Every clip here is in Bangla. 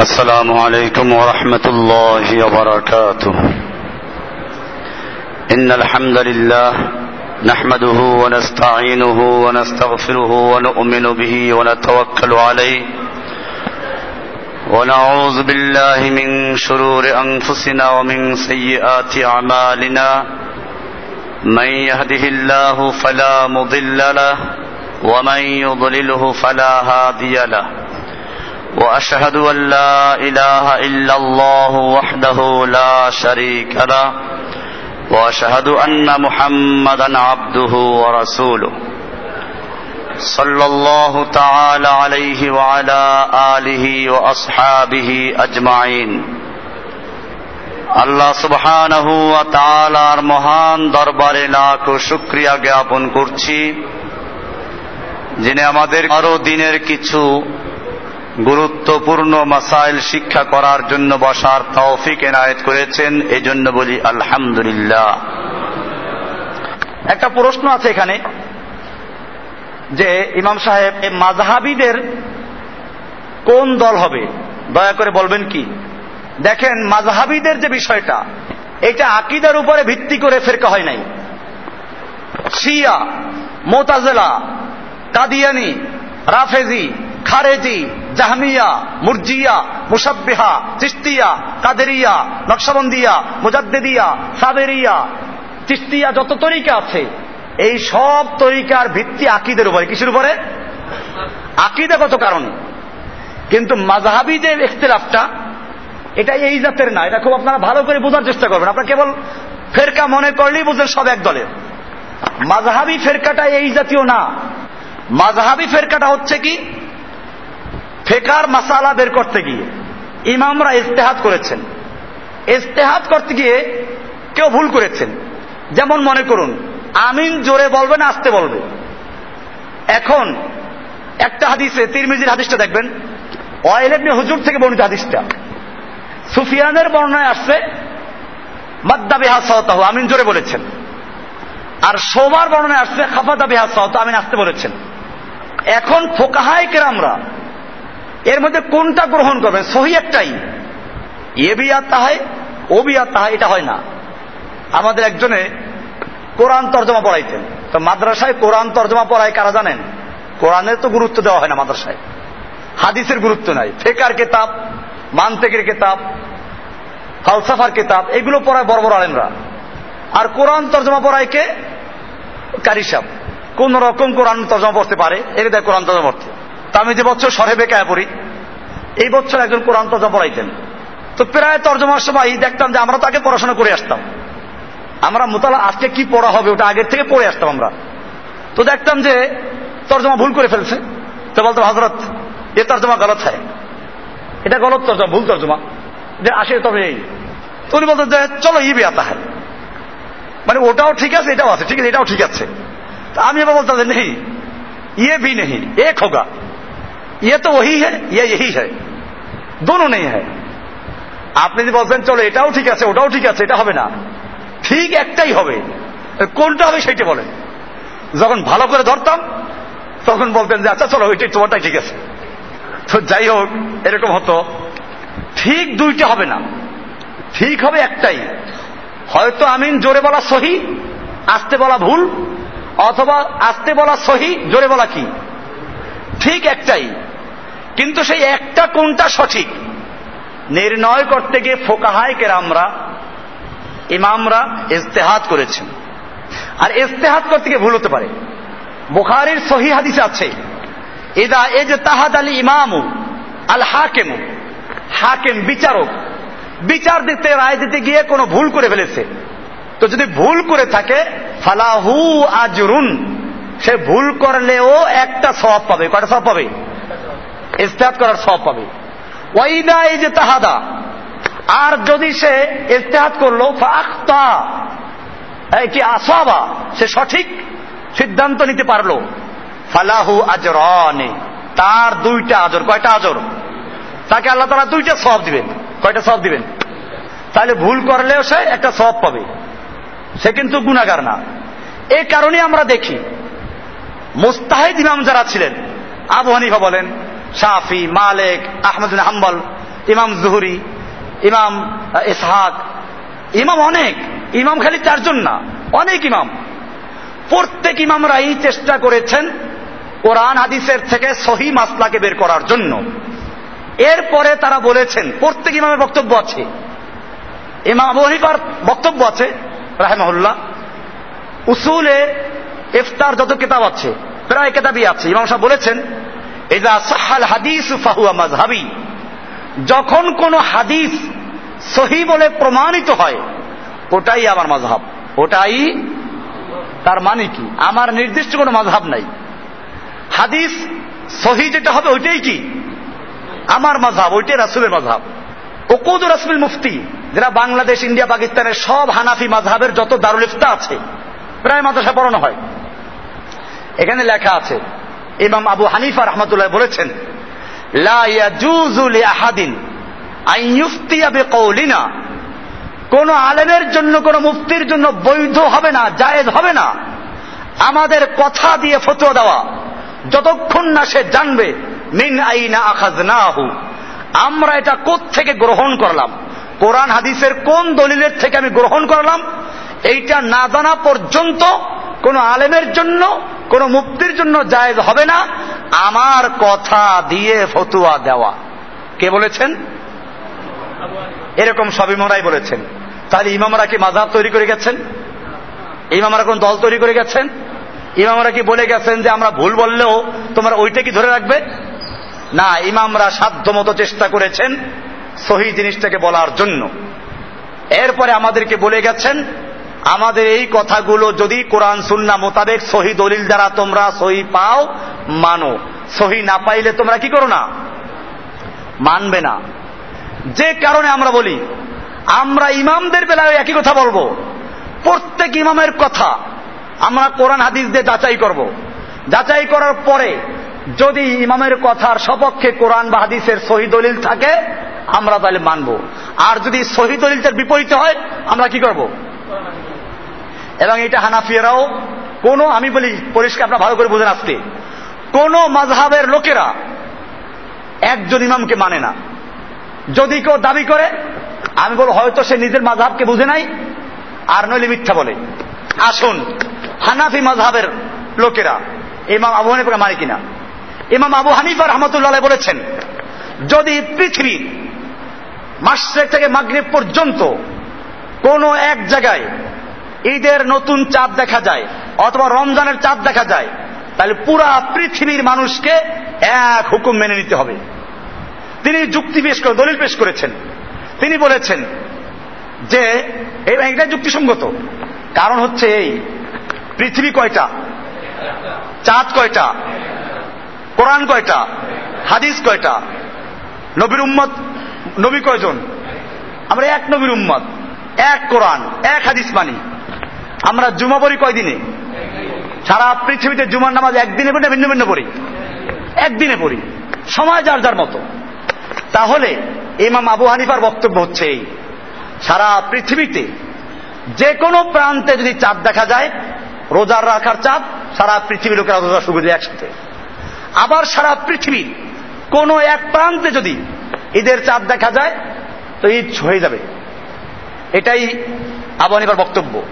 السلام عليكم ورحمة الله وبركاته. إن الحمد لله نحمده ونستعينه ونستغفره ونؤمن به ونتوكل عليه. ونعوذ بالله من شرور أنفسنا ومن سيئات أعمالنا. من يهده الله فلا مضل له ومن يضلله فلا هادي له. واشهد ان لا اله الا الله وحده لا شريك له واشهد ان محمدا عبده ورسوله صلى الله تعالى عليه وعلى اله واصحابه اجمعين আল্লাহ সুবহানাহু ওয়া তাআলার মহান দরবারে লাখ শুকরিয়া জ্ঞাপন করছি যিনি আমাদের আরো দিনের কিছু গুরুত্বপূর্ণ মাসাইল শিক্ষা করার জন্য বসার তৌফিক এনায়েত করেছেন এই জন্য বলি আলহামদুলিল্লাহ। একটা প্রশ্ন আছে এখানে, যে ইমাম সাহেব মাঝহাবিদের কোন দল হবে? দয়া করে বলবেন কি? দেখেন মাঝহাবিদের যে বিষয়টা, এটা আকিদার উপরে ভিত্তি করে ফেরকা হয় নাই। শিয়া, মোতাজেলা, কাদিয়ানি, রাফেজি, খারেজি জাহমিয়া, মুরজিয়া মুসাব্বিহা চিস্তিয়া কাদেরিয়া, নকশাবন্দিয়া, মুজাদ্দেদিয়া, সাবেরিয়া। চিস্তিয়া যত তরিকা আছে, এই সব তরিকার ভিত্তি আকিদের উপরে। কিসের উপরে? আকিদাগত কারণে? কিন্তু মাঝহাবি যে ইখতলাফটা, এটা এই জাতের না। এটা খুব আপনারা ভালো করে বোঝার চেষ্টা করবেন। আপনারা কেবল ফেরকা মনে করলেই বুঝলেন সব এক দলের। মাঝহাবি ফেরকাটা এই জাতীয় না। মাঝহাবি ফেরকাটা হচ্ছে কি? ফেকার মাসালা বের করতে গিয়ে ইমামরা ইস্তেহাত করেছেন। ইস্তেহাত করতে গিয়ে কেউ ভুল করেছেন। যেমন মনে করুন, আমিন জোরে বলবে না আসতে বলবে। এখন একটা হাদিসে, তিরমিজির হাদিসটা দেখবেন। ওয়াইলেবনি হুজুর থেকে বর্ণিত হাদিসটা। সুফিয়ানের বর্ণনায় আসছে, মাদ্দা বিহা সহতাহ আমিন জোরে বলেছেন। আর সোমার বর্ণনায় আসছে, খাফাদা বিহা সহত আমিন আসতে বলেছেন। এখন ফোকাহায় কেরামরা এর মধ্যে কোনটা গ্রহণ করবেন? সহি একটাই। এ বিয়া তাহাই, ও বিয়া তাহাই, এটা হয় না। আমাদের একজনে কোরআন তর্জমা পড়াইতেন। তো মাদ্রাসায় কোরআন তর্জমা পড়ায় কারা জানেন? কোরআনের তো গুরুত্ব দেওয়া হয় না মাদ্রাসায়। হাদিসের গুরুত্ব নাই। ফেকার কেতাব মানতেকের কেতাব, ফালসাফার কেতাব, এগুলো পড়ায় বড় বড় আলেমরা। আর কোরআন তর্জমা পড়ায় কে? কারিসাব কোন রকম কোরআন তর্জমা পড়তে পারে? একে দেয় কোরআন তর্জমা পড়তে। তা আমি যে বছর সরে কায়া পড়ি, এই বছর একজন কোরআন তর্জমা পড়াইতেন। তো প্রায় তর্জমার সময় দেখতাম যে আমরা তাকে পড়াশোনা করে আসতাম। আমরা মোতালা আজকে কি পড়া হবে ওটা আগের থেকে পড়ে আসতাম আমরা। তো দেখতাম যে তর্জমা ভুল করে ফেলছে। তো বলতো হজরত এ তর্জমা গলত হয়। এটা গলত তর্জমা, ভুল তর্জমা। যে আসে তবে এই। তো উনি বলতো যে, চলো ই বিয়া তাহার। মানে ওটাও ঠিক আছে, এটাও আছে। ঠিক আছে, এটাও ঠিক আছে। আমি এবার বলতাম যে নেই ইয়ে বি নেই এ খোগা ये तो वही है ये यही है दोनों नहीं है আপনি যদি বলছেন চলো এটাও ঠিক আছে ওটাও ঠিক আছে এটা হবে না ঠিক একটাই হবে কোনটা হবে সেইটা বলেন যখন ভালো করে ধরতাম তখন বলতেন যে আচ্ছা চলো ওইটাই তোমারটাই ঠিক আছে তো যাই হোক এরকম হতো ঠিক দুইটা হবে না ঠিক হবে একটাই হয়তো আমিন জোরে বলা সহি আসতে বলা ভুল অথবা আসতে বলা সহি জোরে বলা কি ঠিক একটাই কিন্তু সেই একটা কোনটা সঠিক? নির্ণয় করতে গিয়ে ফোকাহায় কেরামরা, ইমামরা ইস্তেহাত করেছেন। আর ইস্তেহাত করতে গিয়ে ভুল হতে পারে। বুখারির সহি হাদিস আছে এদা এ যে তাহাদ আলী ইমামু আল হাকেমু হাকেম বিচারক, বিচার দিতে, রায় দিতে গিয়ে কোনো ভুল করে ফেলেছে। তো যদি ভুল করে থাকে, ফালাহু আজরুন, সে ভুল করলেও একটা সব পাবে। কয়টা সব পাবে? ইস্তেহাত করার সব পাবে। ওয়াইদা এই যে তাহাদা, আর যদি সে ইস্তেহাত করল ফাখতা কি আসাবা, সে সঠিক সিদ্ধান্ত নিতে পারল। ফালাহু আজরানে, তার দুইটা আজর, কয়টা আজর? তাকে আল্লাহ তারা দুইটা সব দিবেন। কয়টা সব দিবেন? তাহলে ভুল করলেও সে একটা সব পাবে। সে কিন্তু গুণাগার না। এই কারণে আমরা দেখি, মুস্তাহিদ ইমাম যারা ছিলেন, আবু হানিফা বলেন শাফি, মালেক, আহমদ হাম্বল, ইমাম জুহুরি, ইমাম ইসহাক। ইমাম অনেক, ইমাম খালি চারজন না, অনেক ইমাম। প্রত্যেক ইমামরাই চেষ্টা করেছেন কোরআন হাদিসের থেকে সহি মাসলাকে বের করার জন্য। এরপরে তারা বলেছেন, প্রত্যেক ইমামের বক্তব্য আছে। ইমাম আবু হানিফার বক্তব্য আছে রাহেমহল্লা উসুলে ইফতার যত কেতাব আছে, প্রায় কেতাবই আছে। ইমাম সাহেব বলেছেন এজা সাহাল হাদিস ফাহুয়া মাজহাবি যখন কোন হাদিস সহি বলে প্রমাণিত হয়, ওটাই আমার মাঝহাব ওটাই তার মানে কি? আমার নির্দিষ্ট কোনো মাঝহাব নাই। হাদিস সহি যেটা হবে ওইটাই কি? আমার মাঝহাব ওইটাই রাসুলের মাঝহাব ওকুদ রাসুল মুফতি, যারা বাংলাদেশ, ইন্ডিয়া, পাকিস্তানের সব হানাফি মাঝহাবের যত দারুল ইফতা আছে, প্রায় মাদ্রাসা পড়ানো হয়। এখানে লেখা আছে ইমাম আবু হানিফা রহমতুল্লাহ বলেছেন ইফতিয়া বিকৌলিনা। কোন আলেমের জন্য, কোন মুফতির জন্য বৈধ হবে না, জায়েজ হবে না। আমাদের কথা দিয়ে ফতোয়া দেওয়া, যতক্ষণ না সে জানবে, মিন আইনা আখাজনাহু? আমরা এটা থেকে গ্রহণ করলাম? কোরআন হাদিসের কোন দলিলের থেকে আমি গ্রহণ করলাম? এইটা না জানা পর্যন্ত কোন আলেমের জন্য কোন মুক্তির জন্য জায়েজ হবে না। আমার কথা দিয়ে ফতুয়া দেওয়া। কে বলেছেন? এরকম সব ইমামরাই বলেছেন। তাহলে ইমামরা কি মাজাব তৈরি করে গেছেন? ইমামরা কোন দল তৈরি করে গেছেন? ইমামরা কি বলে গেছেন যে আমরা ভুল বললেও তোমরা ওইটা কি ধরে রাখবে? না, ইমামরা সাধ্য মতো চেষ্টা করেছেন সহি জিনিসটাকে বলার জন্য। এরপরে আমাদেরকে বলে গেছেন আমাদের এই কথাগুলো যদি কোরআন সুন্না মোতাবেক সহি দলিল দ্বারা তোমরা সহি পাও, মানো। সহি না পাইলে তোমরা কি করো না? মানবে না। যে কারণে আমরা বলি, আমরা ইমামদের বেলায় একই কথা বলব। প্রত্যেক ইমামের কথা আমরা কোরআন হাদিস দিয়ে যাচাই করব। যাচাই করার পরে যদি ইমামের কথার সপক্ষে কোরআন বা হাদিসের সহি দলিল থাকে, আমরা তাহলে মানব। আর যদি সহি দলিলটার বিপরীত হয়, আমরা কি করব? এবং এটা হানাফিয়ারাও কোনো, আমি বলি পরিষ্কার, আপনার ভালো করে বুঝেন আসতে কোন মাঝহাবের লোকেরা একজন ইমামকে মানে না। যদি কেউ দাবি করে, আমি বলব, হয়তো সে নিজের মাঝহাবকে বুঝে নাই, আর নইলে মিথ্যা বলে। আসুন, হানাফি মাঝহাবের লোকেরা, ইমাম আবু হানিফা মানে কিনা? ইমাম আবু হানিফা রহমতুল্লাহ বলেছেন, যদি পৃথিবীর মাসেক থেকে মাগরীব পর্যন্ত কোন এক জায়গায় ঈদের নতুন চাঁদ দেখা যায়, অথবা রমজানের চাঁদ দেখা যায়, তাহলে পুরা পৃথিবীর মানুষকে এক হুকুম মেনে নিতে হবে। তিনি যুক্তি পেশ করে, দলিল পেশ করেছেন। তিনি বলেছেন যে এটা যুক্তিসঙ্গত। কারণ হচ্ছে এই, পৃথিবী কয়টা? চাঁদ কয়টা? কোরআন কয়টা? হাদিস কয়টা? নবীর উম্মত, নবী কয়জন? আমরা এক নবীর উম্মত, এক কোরআন, এক হাদিস মানি। আমরা জুমা পড়ি কয়দিনে? সারা পৃথিবীতে জুমার নামাজ একদিনে পড়ি ভিন্ন ভিন্ন পড়ি? একদিনে পড়ি। সময় যার যার মতো। তাহলে ইমাম আবু হানিফার বক্তব্য হচ্ছে এই। সারা পৃথিবীতে যে কোনো প্রান্তে যদি চাঁদ দেখা যায়, রোজার রাখার চাঁদ, সারা পৃথিবীর লোকেরা রোজা শুরু যায় একসাথে। আবার সারা পৃথিবীর কোন এক প্রান্তে যদি ঈদের চাঁদ দেখা যায়, তো ঈদ হয়ে যাবে। এটাই আবু হানিফার বক্তব্য।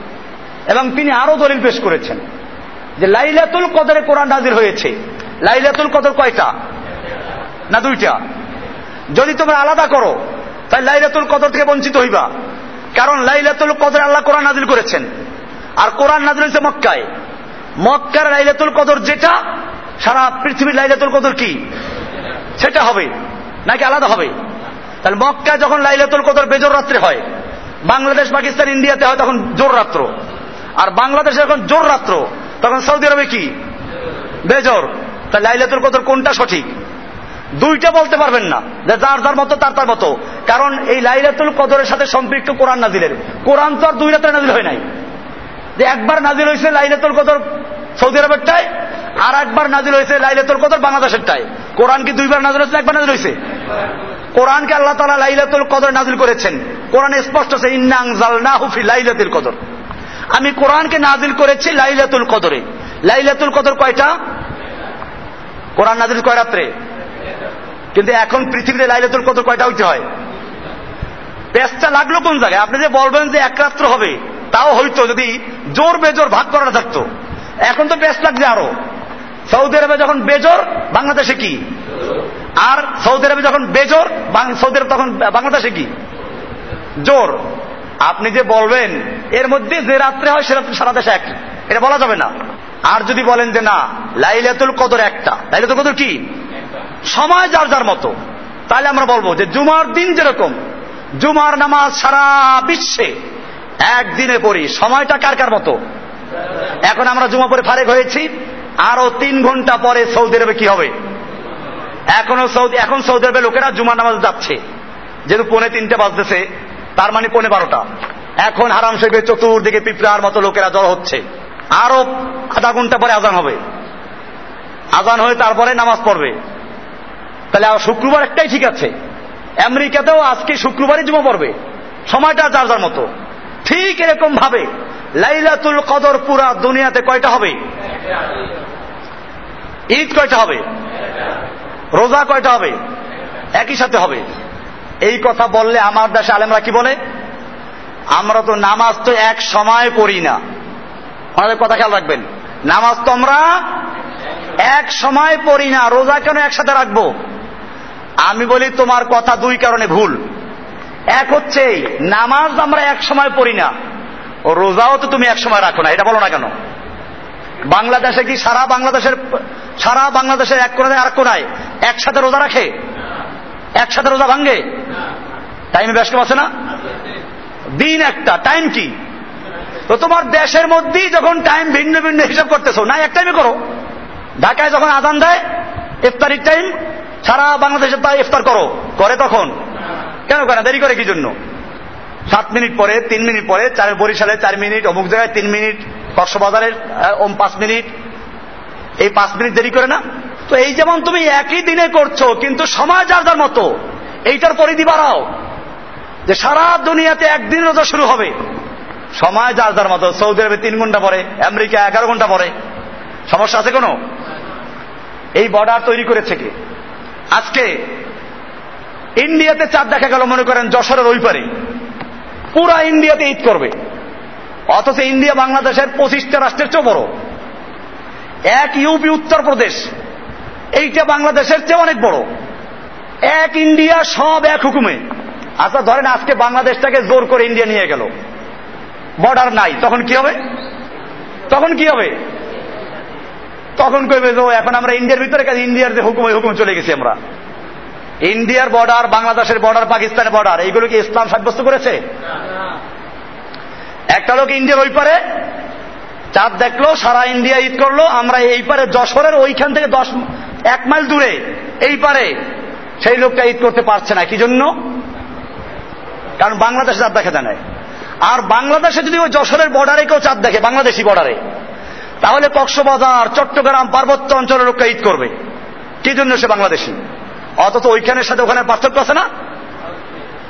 এবং তিনি আরও দলিল পেশ করেছেন যে লাইলাতুল কদরে কোরআন নাজির হয়েছে। লাইলাতুল কদর কয়টা? না দুইটা। যদি তোমরা আলাদা করো তাই লাইলাতুল কদর থেকে বঞ্চিত হইবা। কারণ লাইলাতুল কদর আল্লাহ কোরআন নাজিল করেছেন। আর কোরআন নাজিল হয়েছে মক্কায়। মক্কার লাইলাতুল কদর যেটা, সারা পৃথিবীর লাইলাতুল কদর কি? সেটা হবে, নাকি আলাদা হবে? তাহলে মক্কায় যখন লাইলাতুল কদর বেজর রাত্রে হয়, বাংলাদেশ, পাকিস্তান, ইন্ডিয়াতে হয় তখন জোর রাত্র। আর বাংলাদেশে যখন জোর রাত্র। তখন সৌদি আরবে কি? বেজর। তা লাইলাতুল কদর কোনটা সঠিক? দুইটা বলতে পারবেন না। যে যার যার মতো, তার তার মতো। কারণ এই লাইলাতুল কদরের সাথে সম্পৃক্ত কোরআন নাজিলের। কোরআন তো আর দুই রাত্রে নাজিল হয় নাই। যে একবার নাজিল হয়েছে লাইলাতুল কদর সৌদি আরবেরটায়, আর একবার নাজিল হয়েছে লাইলাতুল কদর বাংলাদেশেরটায়। কোরআন কি দুইবার নাজিল হয়েছে, একবার নাজিল হয়েছে? কোরআনকে আল্লাহ তালা লাইলাতুল কদর নাজিল করেছেন। কোরআন স্পষ্ট আছে, ইন্নাং জালনা হুফি লাইলাতুল কদর। আমি কোরআনকে নাজিল করেছি লাইলাতুল কদরে। লাইলাতুল কদর কয়টা? কোরআন নাজিল কয় রাত্রে? কিন্তু এখন পৃথিবীতে লাইলাতুল কদর কয়টা হইতে হয়? পেঁচটা লাগল কোন জায়গায়? আপনি যে বলবেন যে এক রাত্র হবে, তাও হইতো যদি জোর বেজোর ভাগ করা থাকতো। এখন তো পেঁচ লাগছে আরও। সৌদি আরবে যখন বেজোর, বাংলাদেশে কি? আর সৌদি আরবে যখন বেজোর সৌদি আরব তখন, বাংলাদেশে কি? জোর। আপনি যে বলবেন, এর মধ্যে যে রাত্রে হয়, সে রাত্রে সারা দেশে এক। এটা বলা যাবে না। আর যদি বলেন যে না, লাইলাতুল কদর একটা। লাইলাতুল কদর কি? সময় যার যার মতো। তাহলে আমরা বলব যে জুমার দিন যেরকম, জুমার নামাজ সারা বিশ্বে একদিনে পড়ি। সময়টা কার কার মতো? এখন আমরা জুমা পরে ফারেক হয়েছি, আরও তিন ঘণ্টা পরে সৌদি আরবে কি হবে? এখনও সৌদি এখন সৌদি আরবে লোকেরা জুমার নামাজ যাচ্ছে। যেহেতু পৌনে তিনটে বাজতেছে তার মানে পৌনে বারোটা। এখন হারাম শরীফের চতুর্দিকে পিঁপড়ার মতো লোকেরা জড় হচ্ছে। আরও আধা ঘণ্টা পরে আজান হবে। আজান হয়ে তারপরে নামাজ পড়বে। তাহলে শুক্রবার একটাই ঠিক আছে। আমেরিকাতেও আজকে শুক্রবারই জমা পড়বে। সময়টা যার যার মতো। ঠিক এরকম ভাবে লাইলাতুল কদর পুরা দুনিয়াতে কয়টা হবে? ঈদ কয়টা হবে? রোজা কয়টা হবে? একই সাথে হবে। এই কথা বললে আমার দেশে আলেমরা কি বলে? আমরা তো নামাজ তো এক সময় পড়ি না। আমাদের কথা খেয়াল রাখবেন। নামাজ তো আমরা এক সময় পড়ি না, রোজা কেন একসাথে রাখব? আমি বলি তোমার কথা দুই কারণে ভুল। এক হচ্ছে, নামাজ আমরা এক সময় পড়ি না, রোজাও তো তুমি এক সময় রাখো না, এটা বলো না কেন? বাংলাদেশে কি সারা বাংলাদেশের সারা বাংলাদেশের এক কোনায় আর কোনায় একসাথে রোজা রাখে? একসাথে রোজা ভাঙ্গে টাইমে ব্যস্ত আছে না? দিন একটা টাইম কি? তো তোমার দেশের মধ্যেই যখন টাইম ভিন্ন ভিন্ন হিসাব করতেছো না এক টাইমে করো। ঢাকায় যখন আজান দেয়, ইফতারির টাইম সারা বাংলাদেশে তা ইফতার করো। করে তখন? কেন করে দেরি করে কি জন্য? সাত মিনিট পরে, তিন মিনিট পরে, চার বরিশালে চার মিনিট, অমুক জায়গায় তিন মিনিট, কক্সবাজারের পাঁচ মিনিট। এই পাঁচ মিনিট দেরি করে না? তো এই যেমন তুমি একই দিনে করছ, কিন্তু সময় যার যার মতো, এইটার পরিধি বাড়াও, যে সারা দুনিয়াতে একদিন রোজা শুরু হবে। সময় যার যার মতো, সৌদি আরবে তিন ঘণ্টা পরে আমেরিকা এগারো ঘণ্টা পরে সমস্যা আছে কোনো? এই বর্ডার তৈরি করেছে কে? আজকে ইন্ডিয়াতে চাঁদ দেখা গেল, মনে করেন যশোরের ওই পারে। পুরা ইন্ডিয়াতে ঈদ করবে। অথচ ইন্ডিয়া বাংলাদেশের পঁচিশটা রাষ্ট্রের চেয়ে বড়। এক ইউপি, উত্তরপ্রদেশ এইটা বাংলাদেশের চেয়ে অনেক বড়। এক ইন্ডিয়া, সব এক হুকুমে। আচ্ছা ধরেন আজকে বাংলাদেশটাকে জোর করে ইন্ডিয়া নিয়ে গেল। বর্ডার নাই, তখন কি হবে? তখন কি হবে? তখন কইবে যে এখন আমরা ইন্ডিয়ার ভিতরে কাছে ইন্ডিয়ার যে হুকুম হুকুম চলে গেছি আমরা। ইন্ডিয়ার বর্ডার, বাংলাদেশের বর্ডার, পাকিস্তানের বর্ডার, এইগুলো কি ইসলাম সাব্যস্ত করেছে? একটা লোক ইন্ডিয়ার ওই পারে, চাঁদ দেখল, সারা ইন্ডিয়া ঈদ করল, আমরা এই পারে যশোরের ওইখান থেকে দশ এক মাইল দূরে, এই পারে, সেই লোকটা ঈদ করতে পারছে না। কি জন্য? কারণ বাংলাদেশে চাঁদ দেখা যায় আর বাংলাদেশে যদি ওই যশোরের বর্ডারে কেউ চাঁদ দেখে, বাংলাদেশি বর্ডারে তাহলে কক্সবাজার, চট্টগ্রাম, পার্বত্য অঞ্চলের লোকটা ঈদ করবে। কি জন্য সে বাংলাদেশি? অথচ ওইখানের সাথে ওখানে পার্থক্য আছে না?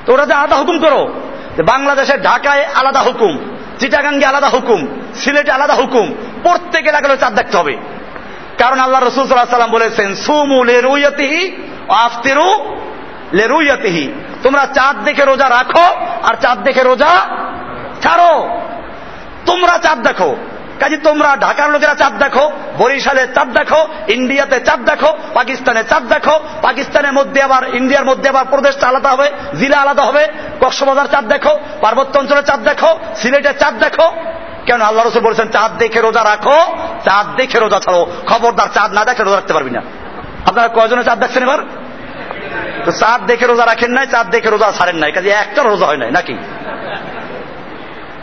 তো যে আলাদা হুকুম করো বাংলাদেশের ঢাকায় আলাদা হুকুম, চিটাগাঙ্গে আলাদা হুকুম, সিলেটে আলাদা হুকুম, প্রত্যেক লাগলে চাঁদ দেখতে হবে। কারণ আল্লাহ রসুল সাল্লাম বলেছেন, সুমু লে রুইয়তিহি আফতিরু লে তোমরা চাঁদ দেখে রোজা রাখো আর চাঁদ দেখে রোজা ছাড়ো। তোমরা চাঁদ দেখো। কাজে তোমরা ঢাকার লোকেরা চাঁদ দেখো, বরিশালে চাঁদ দেখো, ইন্ডিয়াতে চাঁদ দেখো, পাকিস্তানে চাঁদ দেখো, পাকিস্তানের মধ্যে আবার, ইন্ডিয়ার মধ্যে আবার প্রদেশটা আলাদা হবে, জেলা আলাদা হবে, কক্সবাজার চাঁদ দেখো, পার্বত্য অঞ্চলে চাঁদ দেখো সিলেটের চাঁদ দেখো। কেন আল্লাহ রসুল বলেছেন, চাঁদ দেখে রোজা রাখো, চাঁদ দেখে রোজা ছাড়ো। খবরদার চাঁদ না দেখে রোজা রাখতে পারবি না। আপনারা কয়জনে চাঁদ দেখছেন এবার? তো চাঁদ দেখে রোজা রাখেন নাই, চাঁদ দেখে রোজা ছাড়েন নাই, কাজে একটা রোজা হয় নাই, নাকি?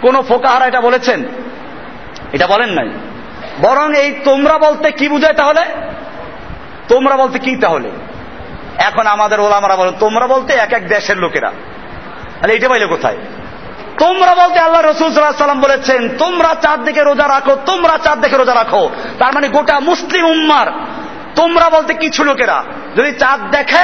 কোন ফোকাহারা এটা বলেছেন? এটা বলেন নাই। বরং এই তোমরা বলতে কি বুঝায় তাহলে? তোমরা বলতে কি তাহলে? এখন আমাদের ওলামারা বলেন, তোমরা বলতে এক এক দেশের লোকেরা। তাহলে এটা পাইলে কোথায়? তোমরা বলতে আল্লাহ রসুল সাল্লাম বলেছেন, তোমরা চাঁদ দেখে রোজা রাখো, তোমরা চাঁদ দেখে রোজা রাখো। তার মানে গোটা মুসলিম উম্মার, তোমরা বলতে কিছু লোকেরা, যদি চাঁদ দেখে,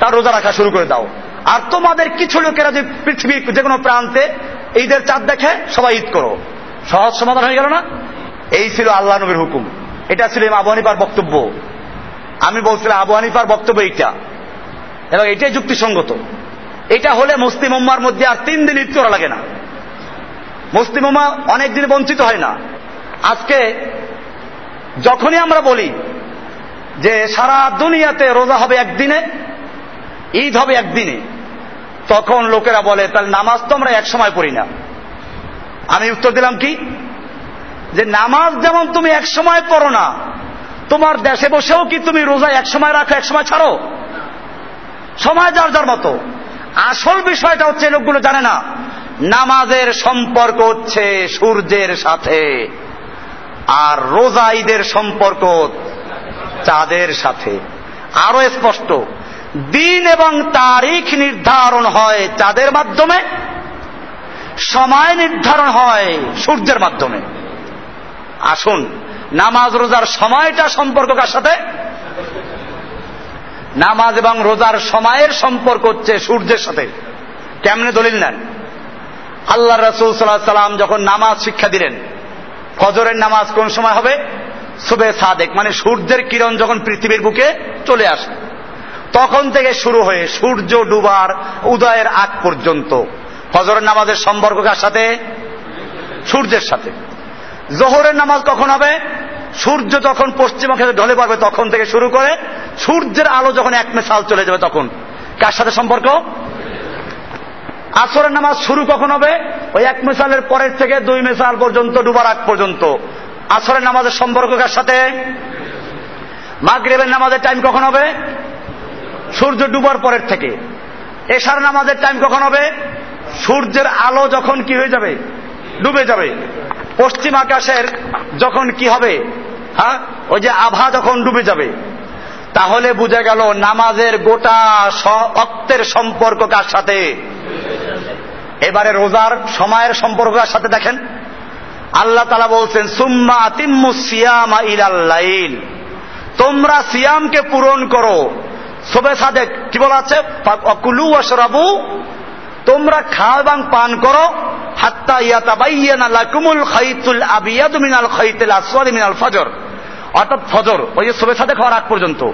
তার রোজা রাখা শুরু করে দাও। আর তোমাদের কিছু লোকেরা যে পৃথিবীর যে কোনো প্রান্তে ঈদের চাঁদ দেখে, সবাই ঈদ করো। সহজ সমাধান হয়ে গেল না? এই ছিল আল্লাহ নবীর হুকুম। এটা ছিল আবু হানিফার বক্তব্য। আমি বলছিলাম আবু হানিফার বক্তব্য এইটা। এবং এটাই যুক্তিসঙ্গত। এটা হলে মুসলিম উম্মার মধ্যে আর তিন দিন ঈদ করা লাগে না। মুসলিম উম্মা অনেক দিন বঞ্চিত হয় না। আজকে যখনই আমরা বলি যে সারা দুনিয়াতে রোজা হবে একদিনে, ঈদ হবে একদিনে, তখন লোকেরা বলে, তাহলে নামাজ তো আমরা এক সময় পড়ি না। আমি উত্তর দিলাম কি? যে নামাজ যেমন তুমি এক সময় পড়ো না, তোমার দেশে বসেও কি তুমি রোজা এক সময় রাখো, এক সময় ছাড়ো? সময় যার যার মতো। আসল বিষয়টা হচ্ছে লোকগুলো জানে না। নামাজের সম্পর্ক হচ্ছে সূর্যের সাথে, আর রোজা ঈদের সম্পর্ক চাঁদের সাথে। আরও স্পষ্ট, দিন এবং তারিখ নির্ধারণ হয় চাঁদের মাধ্যমে, সময় নির্ধারণ হয় সূর্যের মাধ্যমে। আসুন, নামাজ রোজার সময়টা সম্পর্ক কার সাথে? নামাজ এবং রোজার সময়ের সম্পর্ক হচ্ছে সূর্যের সাথে। কেমনে দলিল নেন? আল্লাহ রসুল সাল্লাহ সাল্লাম যখন নামাজ শিক্ষা দিলেন, ফজরের নামাজ কোন সময় হবে? সুবে সাদেক মানে সূর্যের কিরণ যখন পৃথিবীর বুকে চলে আসে তখন থেকে শুরু হয়ে সূর্য ডুবার উদয়ের আগ পর্যন্ত। ফজরের নামাজের সম্পর্ক কার সাথে? সূর্যের সাথে। জোহরের নামাজ কখন হবে? সূর্য যখন পশ্চিমবঙ্গে ঢলে পড়বে তখন থেকে শুরু করে সূর্যের আলো যখন এক মেসাল চলে যাবে তখন। কার সাথে সম্পর্ক? আসরের নামাজ শুরু কখন হবে? ওই এক মেসালের পরের থেকে দুই মেসাল পর্যন্ত ডুবার আগ পর্যন্ত। আসরের নামাজের সম্পর্ক কার সাথে? মাগরেবের নামাজের টাইম কখন হবে? সূর্য ডুবার পরের থেকে। এশার নামাজের টাইম কখন হবে? সূর্যের আলো যখন কি হয়ে যাবে? ডুবে যাবে। পশ্চিম আকাশের যখন কি হবে হ্যাঁ ওই যে আভা যখন ডুবে যাবে, তাহলে বুঝে গেল নামাজের গোটা অক্তের সম্পর্ক কার সাথে? এবারে রোজার সময়ের সম্পর্ক কার সাথে দেখেন। আল্লাহ তালা বলছেন, সুম্মা তিম্মু সিয়ামা ইলাল্লাইল তোমরা সিয়ামকে পূরণ করো। সোবে সাদেক কি বলা আছে? কুলু অশরাবু তোমরা খাও এবং পান করো মিনাল ফজর। ফজর, ওই সাথে পর্যন্ত।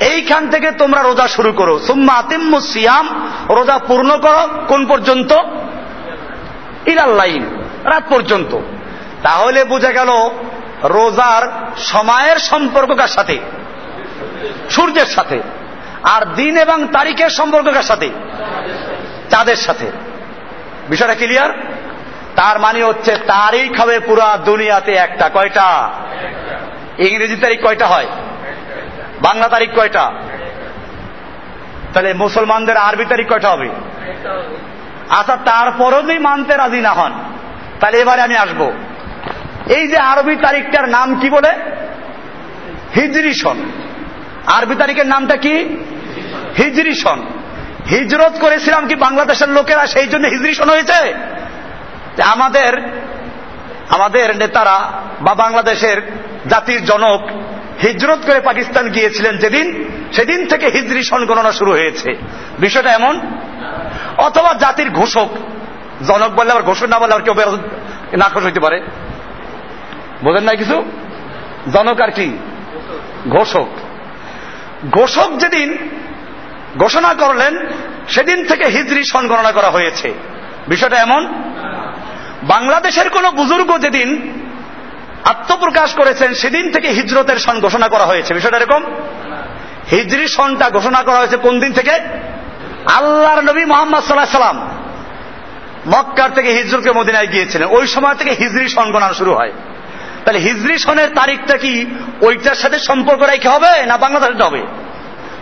এইখান থেকে তোমরা রোজা শুরু করো। সুম্মা সিয়াম, রোজা পূর্ণ করো, কোন পর্যন্ত? ইলাল্লাইন রাত পর্যন্ত। তাহলে বুঝে গেল, রোজার সময়ের সম্পর্ক কার সাথে, সূর্যের সাথে, আর দিন এবং তারিখের সম্পর্ক কার সাথে। চাঁদের সাথে। বিষয়টা ক্লিয়ার তার মানে হচ্ছে তারিখ হবে পুরা দুনিয়াতে একটা। কয়টা? ইংরেজি তারিখ কয়টা হয়? বাংলা তারিখ কয়টা? তাহলে মুসলমানদের আরবি তারিখ কয়টা হবে? আচ্ছা তারপরও যদি মানতে রাজি না হন, তাহলে এবারে আমি আসব। এই যে আরবি তারিখটার নাম কি বলে? হিজরি সন। আরবি তারিখের নামটা কি? হিজরি সন। হিজরত করেছিলাম কি বাংলাদেশের লোকেরা সেই জন্য হিজরি সন হয়েছে? আমাদের আমাদের নেতারা বা বাংলাদেশের জাতির জনক হিজরত করে পাকিস্তান গিয়েছিলেন যেদিন, সেদিন থেকে হিজরি গণনা শুরু হয়েছে। বিষয়টা এমন? অথবা জাতির ঘোষক, জনক বললে আবার ঘোষক না বললে আবার কেউ নাখোশ হইতে পারে। বোঝেন না কিছু? জনক আর কি? ঘোষক। ঘোষক যেদিন ঘোষণা করলেন, সেদিন থেকে হিজরি সন গণনা করা হয়েছে। বিষয়টা এমন, বাংলাদেশের কোন বুজুর্গ যেদিন আত্মপ্রকাশ করেছেন, সেদিন থেকে হিজরতের সন ঘোষণা করা হয়েছে। বিষয়টা এরকম? হিজরি সনটা ঘোষণা করা হয়েছে কোন দিন থেকে? আল্লাহর নবী মোহাম্মদ সাল্লাহ সাল্লাম মক্কার থেকে হিজরতকে মদিনায় গিয়েছিলেন। ওই সময় থেকে হিজরি সন গণনা শুরু হয়। তাহলে হিজরি সনের তারিখটা কি? ওইটার সাথে সম্পর্ক রেখে হবে না বাংলাদেশটা হবে?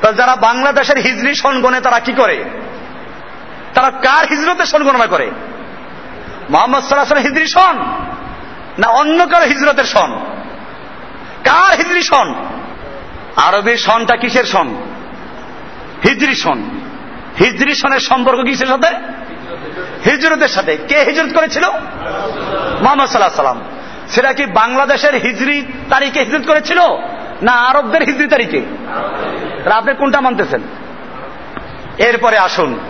তাহলে যারা বাংলাদেশের হিজরি সন গণে তারা কি করে? তারা কার হিজরতের সন গণনা করে? মোহাম্মদ সাল্লাহ হিজরি সন? না অন্য কারও হিজরতের সন? কার হিজরি সন? আরবি সনটা কিসের সন? হিজরি সন। হিজরি সনের সম্পর্ক কিসের সাথে? হিজরতের সাথে। কে হিজরত করেছিল? মোহাম্মদ সাল্লাহ সাল্লাম সেটা কি বাংলাদেশের হিজরি তারিখে হিজরত করেছিল? না আরবদের হিজরি তারিখে? আপনি কোনটা মানতেছেন? এরপরে আসুন।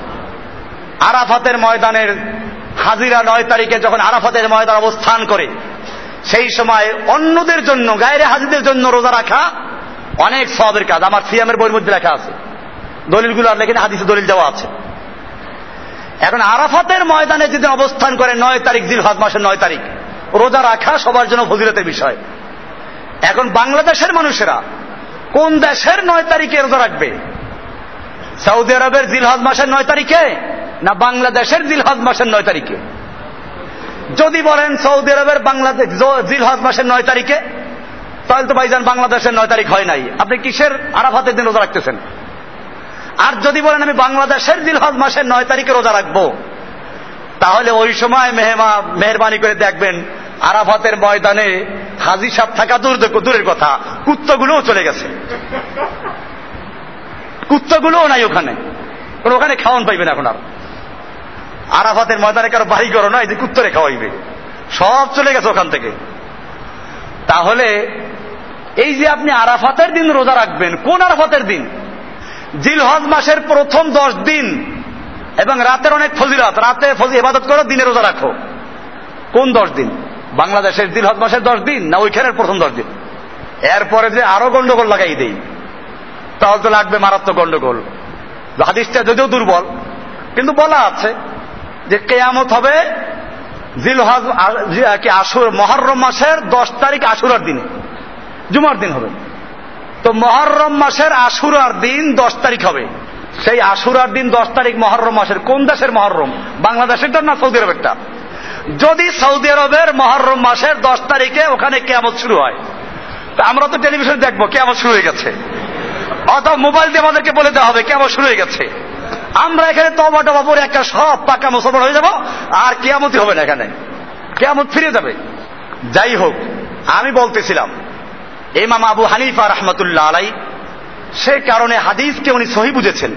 আরাফাতের ময়দানের হাজিরা নয় তারিখে যখন আরাফাতের ময়দান অবস্থান করে, সেই সময় অন্যদের জন্য, গায়ের হাজিদের জন্য রোজা রাখা অনেক সবের কাজ। আমার সিয়ামের বইয়ের মধ্যে লেখা আছে। দলিলগুলো আর লেখেন, হাদিসে দলিল দেওয়া আছে। এখন আরাফাতের ময়দানে যেদিন অবস্থান করে নয় তারিখ জিল হজ মাসের নয় তারিখ, রোজা রাখা সবার জন্য ফজিলতের বিষয়। এখন বাংলাদেশের মানুষেরা কোন দেশের নয় তারিখে রোজা রাখবে? সৌদি আরবের জিলহজ মাসের নয় তারিখে? না বাংলাদেশের জিলহজ মাসের নয় তারিখে? যদি বলেন সৌদি আরবের বাংলাদেশ জিলহজ মাসের নয় তারিখে, তাহলে তো ভাইজান বাংলাদেশের নয় তারিখ হয় নাই। আপনি কিসের আরাফাতের দিন রোজা রাখতেছেন? আর যদি বলেন আমি বাংলাদেশের জিলহজ মাসের নয় তারিখে রোজা রাখব, তাহলে ওই সময় মেহমা মেহরবানি করে দেখবেন আরাফাতের ময়দানে হাজি সাহ থাকা দূর দূরের কথা। কুত্তগুলোও চলে গেছে। কুত্তগুলোও নাই ওখানে। ওখানে খাওয়ান পাইবেন এখন আর। আরাফাতের ময়দানে কারও বাড়ি করো না এই যে কুত্তরে খাওয়াইবে। সব চলে গেছে ওখান থেকে। তাহলে এই যে আপনি আরাফাতের দিন রোজা রাখবেন, কোন আরাফাতের দিন? জিলহজ মাসের প্রথম দশ দিন এবং রাতের অনেক ফজিলত। রাতে ফজি ইবাদত করো, দিনে রোজা রাখো। কোন দশ দিন? বাংলাদেশের জিলহজ মাসের দশ দিন না ওইখানের প্রথম দশ দিন? এরপরে যে আরও গন্ডগোল লাগাই দেই, তাহলে তো লাগবে মারাত্মক গন্ডগোল। হাদিসটা যদিও দুর্বল, কিন্তু বলা আছে যে কেয়ামত হবে জিলহজ কি আসুর মহরম মাসের দশ তারিখ আশুরার দিনে, জুমার দিন হবে। তো মহরম মাসের আশুরার দিন দশ তারিখ হবে। সেই আশুরার দিন দশ তারিখ মহরম মাসের কোন দেশের মহরম? বাংলাদেশেরটা না সৌদি আরবেরটা? যদি সৌদি আরবের মহরম মাসের দশ তারিখে ওখানে কেয়ামত শুরু হয়, তা আমরা তো টেলিভিশন দেখব, কেয়ামত শুরু হয়ে গেছে। অথবা মোবাইল দিয়ে আমাদেরকে বলে দেওয়া হবে কেমন শুরু হয়ে গেছে। আমরা এখানে তবা টবা পরে একটা সব পাকা মুসলমান হয়ে যাব, আর কেয়ামতি হবে না এখানে। কেয়ামত ফিরে যাবে। যাই হোক, আমি বলতেছিলাম, ইমাম আবু হানিফা রহমতুল্লাহ আলাই সে কারণে হাদিসকে উনি সহি বুঝেছেন।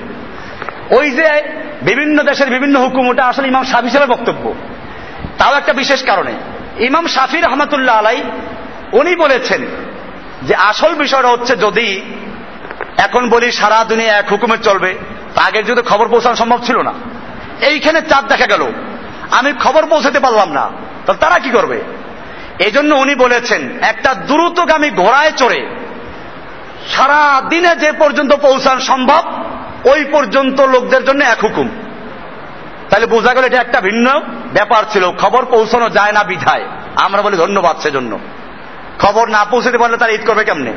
ওই যে বিভিন্ন দেশের বিভিন্ন হুকুম, ওটা আসলে ইমাম সাফি সাহেবের বক্তব্য। তাও একটা বিশেষ কারণে। ইমাম শাফি রহমতুল্লাহ আলাই, উনি বলেছেন যে আসল বিষয়টা হচ্ছে যদি এখন বলি সারা দুনিয়া এক হুকুমে চলবে আগে যদি খবর পৌঁছানো সম্ভব ছিল না। এইখানে চাঁদ দেখা গেল। আমি খবর পৌঁছাতে পারলাম না। তো তারা কি করবে? এই জন্য উনি বলেছেন, একটা দ্রুতগামী ঘোড়ায় চড়ে সারা দিনে যে পর্যন্ত পৌঁছানো সম্ভব, ওই পর্যন্ত লোকদের জন্য এক হুকুম। তাহলে বোঝা গেল এটা একটা ভিন্ন ব্যাপার ছিল, খবর পৌঁছানো যায় না বিধায়। আমরা বলি ধন্যবাদ সেজন্য। খবর না পৌঁছাতে পারলে তারা ঈদ করবে কেমনে?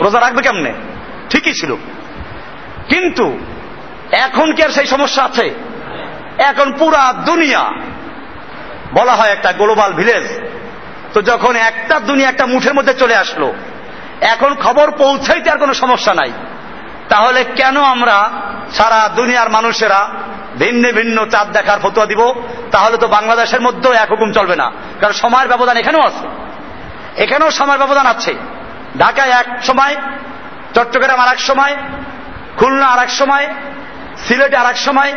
রোজা রাখবে কেমনে? ঠিকই ছিল। কিন্তু এখন কি আর সেই সমস্যা আছে? এখন পুরা দুনিয়া, বলা হয় একটা গ্লোবাল ভিলেজ। তো যখন একটা দুনিয়া একটা মুঠের মধ্যে চলে আসলো, এখন খবর পৌঁছাইতে আর কোনো সমস্যা নাই। তাহলে কেন আমরা সারা দুনিয়ার মানুষেরা ভিন্ন ভিন্ন চাঁদ দেখার ফতুয়া দিব? তাহলে তো বাংলাদেশের মধ্যেও এক হুকুম চলবে না। কারণ সময়ের ব্যবধান এখানেও আছে। এখানেও সময়ের ব্যবধান আছে। ঢাকায় এক সময়, চট্টগ্রাম আর এক সময়, খুলনা আর এক সময়, সিলেটে আর এক সময়।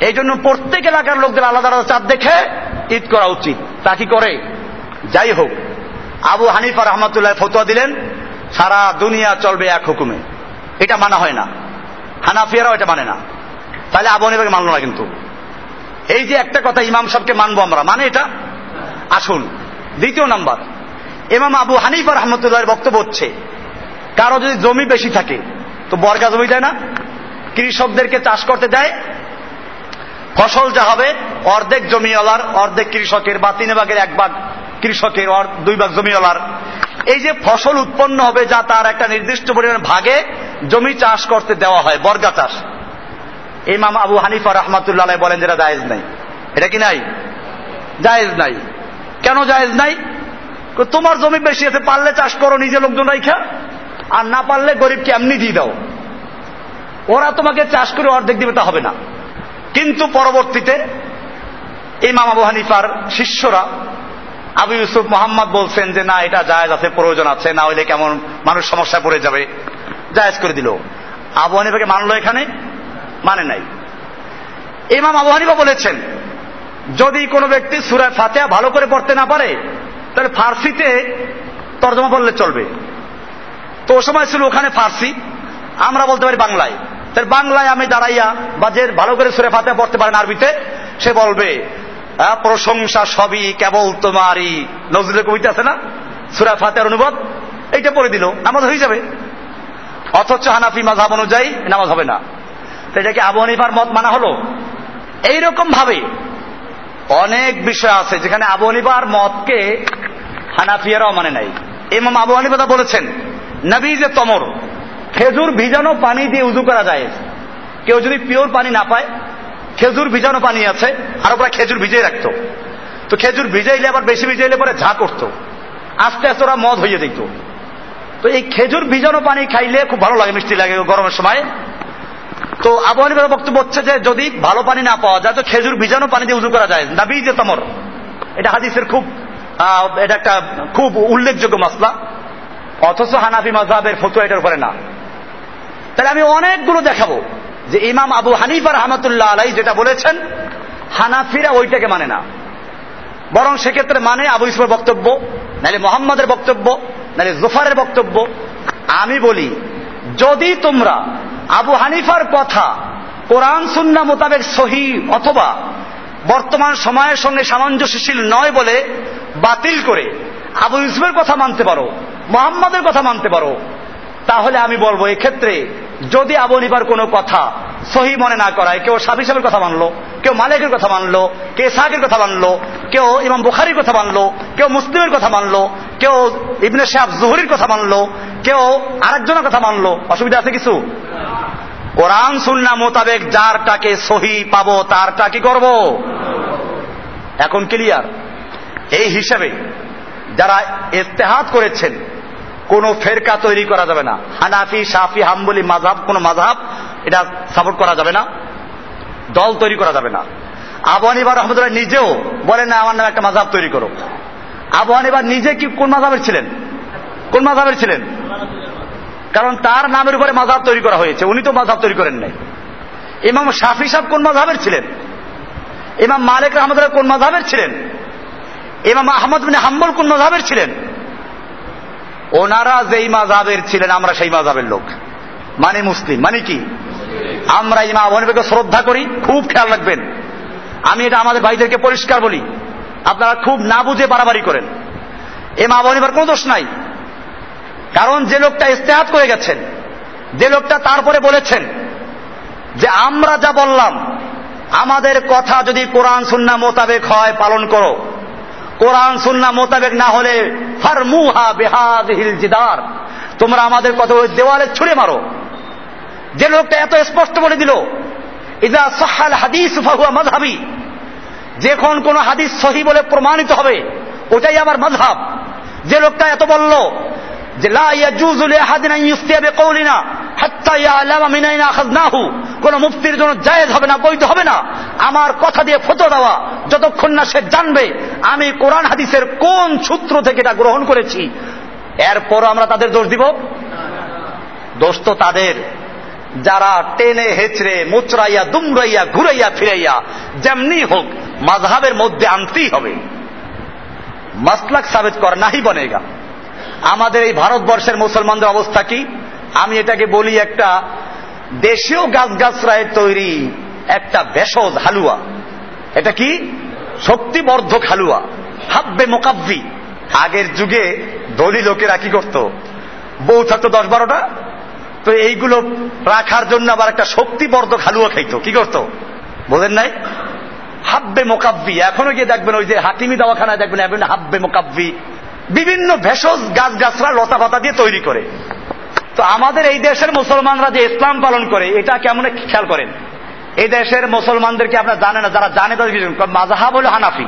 এই জন্য প্রত্যেক এলাকার লোকদের আলাদা আলাদা চাঁদ দেখে ঈদ করা উচিত। তা কি করে? যাই হোক, আবু হানিফা রহমতুল্লাহ ফতোয়া দিলেন। সারা দুনিয়া চলবে এক হুকুমে। এটা মানা হয় না। হানাফিয়ারাও এটা মানে না। তাহলে আবু হানিফাকে মানলো না কিন্তু। এই যে একটা কথা ইমাম সাহেবকে মানবো আমরা মানে এটা? আসুন, দ্বিতীয় নাম্বার। ইমাম আবু হানিফা রহমতুল্লাহ বক্তব্য হচ্ছে, কারও যদি জমি বেশি থাকে, তো বর্গা জমি দেয় না? কৃষকদেরকে চাষ করতে দেয়, ফসল যা হবে, অর্ধেক জমিওয়ালার, অর্ধেক কৃষকের, বা তিন ভাগের এক ভাগ কৃষকের দুই ভাগ জমিওয়ালার। এই যে ফসল উৎপন্ন হবে যা তার একটা নির্দিষ্ট পরিমাণ ভাগে জমি চাষ করতে দেওয়া হয়, বর্গা চাষ। ইমাম আবু হানিফা রহমাতুল্লাহ বলেন যেটা জায়েজ নাই। এটা কি নাই? জায়েজ নাই। কেন জায়েজ নাই? তোমার জমি বেশি আছে, পারলে চাষ করো, নিজে লোকজন রাইখা। আর না পারলে গরিবকে এমনি দিয়ে দাও। ওরা তোমাকে চাষ করে অর্ধেক দিবে, তা হবে না। কিন্তু পরবর্তীতে ইমাম আবু হানিফার শিষ্যরা আবু ইউসুফ মোহাম্মদ বলছেন যে, না, এটা জায়েজ আছে, প্রয়োজন আছে। না হইলে কেমন মানুষ সমস্যায় পড়ে যাবে। জায়েজ করে দিল। আবু হানিফাকে মানলো এখানে? মানে নাই। ইমাম আবু হানিফা বলেছেন, যদি কোনো ব্যক্তি সুরায় ফাতেহা ভালো করে পড়তে না পারে, তাহলে ফার্সিতে তর্জমা বললে চলবে। তো ও সময় ছিল ওখানে ফার্সি, আমরা বলতে পারি বাংলায়। তাহলে বাংলায় আমি দাঁড়াইয়া বা যে ভালো করে সুরে ফাতে পড়তে পারেন আরবিতে, সে বলবে প্রশংসা সবই কেবল তোমারই। নজরুলের কবিতা আছে না? সুরা ফাতের অনুবাদ, এইটা পড়ে দিল, নামাজ হয়ে যাবে। অথচ হানাফি মাঝাব অনুযায়ী নামাজ হবে না। তো এটা কি আবু হানিফার মত মানা হলো? এইরকম ভাবে অনেক বিষয় আছে যেখানে আবু হানিফার মতকে হানাফিয়ারাও মানে নাই। ইমাম আবু হানিফা বলেছেন, নবী যে তমর, খেজুর ভিজানো পানি দিয়ে উজু করা যায়। কেউ যদি পিওর পানি না পায়, খেজুর ভিজানো পানি আছে, আর ওরা খেজুর ভিজিয়ে রাখতো। তো খেজুর ভিজাইলে আবার বেশি ভিজাইলে পরে ঝা করতো। আস্তে আস্তে ওরা মদ হইয়ে দিত। তো এই খেজুর ভিজানো পানি খাইলে খুব ভালো লাগে, মিষ্টি লাগে গরমের সময়। তো আবু হানিফার বক্তব্য হচ্ছে যে যদি ভালো পানি না পাওয়া যায়, তো খেজুর ভিজানো পানি দিয়ে উজু করা যায়। না যে তমর, এটা হাদিসের খুব এটা একটা খুব উল্লেখযোগ্য মাসলা। অথচ হানাফি মাজাবের ফটো এটার উপরে না। তাহলে আমি অনেকগুলো দেখাবো যে ইমাম আবু হানিফা রহমতুল্লাহ আলাই যেটা বলেছেন, হানাফিরা ওইটাকে মানে না। বরং সেক্ষেত্রে মানে আবু ইসমের বক্তব্য নাহলে মোহাম্মদের বক্তব্য নাহলে জোফারের বক্তব্য, আমি বলি, যদি তোমরা আবু হানিফার কথা কোরআন সুন্না মোতাবেক সহি অথবা বর্তমান সময়ের সঙ্গে সামঞ্জস্যশীল নয় বলে বাতিল করে আবু ইসমের কথা মানতে পারো, মোহাম্মদের কথা মানতে পারো, তাহলে আমি বলব এক্ষেত্রে যদি আবু হানিফার কোনো কথা সহি মনে না করায়, কেউ সাবি সাহেবের কথা মানলো, কেউ মালিকের কথা মানলো, কেউ সাহেবের কথা মানলো, কেউ ইমাম বুখারির কথা মানলো, কেউ মুসলিমের কথা মানলো, কেউ ইবনে সাহেব জুহরির কথা মানলো, কেউ আরেকজনের কথা মানলো, অসুবিধা আছে কিছু? কোরআন, সুন্না মোতাবেক যারটাকে সহি পাবো, তারটা কি করব? এখন ক্লিয়ার এই হিসাবে যারা ইস্তেহাত করেছেন কোন ফেরকা তৈরি করা যাবে না। হানাফি সাফি হাম্বলি মাঝাব কোন মাঝাব এটা সাপোর্ট করা যাবে না। দল তৈরি করা যাবে না। আবু হানিবার রহমতুল্লাহ নিজেও বলেন, না, আমার নামে একটা মাঝাব তৈরি করো। আবু নিজে কি কোন মাঝাবের ছিলেন? কোন মাঝাবের ছিলেন? কারণ তার নামের উপরে মাঝাব তৈরি করা হয়েছে। উনি তো মাঝাব তৈরি করেন নাই। ইমাম শাফি সাহেব কোন মাঝাবের ছিলেন? ইমাম মালিক রহমতুল্লাহ কোন মাঝাবের ছিলেন? ইমাম আহমদ বিন হাম্বল কোন মাঝাবের ছিলেন? ওনারা যেই মাঝাবের ছিলেন, আমরা সেই মাঝাবের লোক। মানে মুসলিম। মানে কি? আমরা ইমাম হনিফাকে শ্রদ্ধা করি, খুব খেয়াল রাখবেন। আমি এটা আমাদের ভাইদেরকে পরিষ্কার বলি। আপনারা খুব না বুঝে বাড়াবাড়ি করেন। ইমাম হনিফার কোনো দোষ নাই। কারণ যে লোকটা ইস্তেহাত করে গেছেন, যে লোকটা তারপরে বলেছেন যে আমরা যা বললাম, আমাদের কথা যদি কোরআন সুন্না মোতাবেক হয়, পালন করো। কোরআন সুন্না মোতাবেক না হলে ফারমুহা বেহাদ হিল জিদার। তোমরা আমাদের কথা ওই দেওয়ালে ছুড়ে মারো। যে লোকটা এত স্পষ্ট বলে দিল, ইদা সহাল হাদিস ফাহুয়া মাধাবি যখন কোন হাদিস সহি বলে প্রমাণিত হবে, ওটাই আমার মাধাব যে লোকটা এত বলল যে কোন মুফতির জন্য জায়েজ হবে না, বৈধ হবে না। আমার কথা দিয়ে ফতো দেওয়া, যতক্ষণ না সে জানবে আমি কোরআন হাদিসের কোন সূত্র থেকে এটা গ্রহণ করেছি। এরপর আমরা তাদের দোষ দিব? দোষ তো তাদের। যারা টেনে, হেচড়ে, মুচড়াইয়া দুমরাইয়া ঘুরাইয়া, ফিরাইয়া, যেমনি হোক মাঝহাবের মধ্যে আনতেই হবে। মাসলাক সাবেত কর, নাহি বনেগা। আমাদের এই ভারতবর্ষের মুসলমানদের অবস্থা কি? আমি এটাকে বলি একটা দেশীয় গাছগাছরায় তৈরি একটা ভেষজ হালুয়া। এটা কি? শক্তিবর্ধক হালুয়া। হাব্বে মোকাব্বি। আগের যুগে ধনী লোকেরা কি করত? বউ থাকতো দশ বারোটা। তো এইগুলো রাখার জন্য আবার একটা শক্তিবর্ধক হালুয়া খাইতো। কি করতো? বোঝেন নাই? হাব্বে মোকাব্বি। এখনও গিয়ে দেখবেন ওই যে হাকিমি দাওয়াখানায় দেখবেন হাব্বে মোকাব্বি। বিভিন্ন ভেষজ গাছ গাছরা লতা পাতা দিয়ে তৈরি করে। তো আমাদের এই দেশের মুসলমানরা যে ইসলাম পালন করে, এটা কেমন খেয়াল করেন? এই দেশের মুসলমানদেরকে আপনার জানে না, যারা জানে তাদের মাজাহাব হলো হানাফি।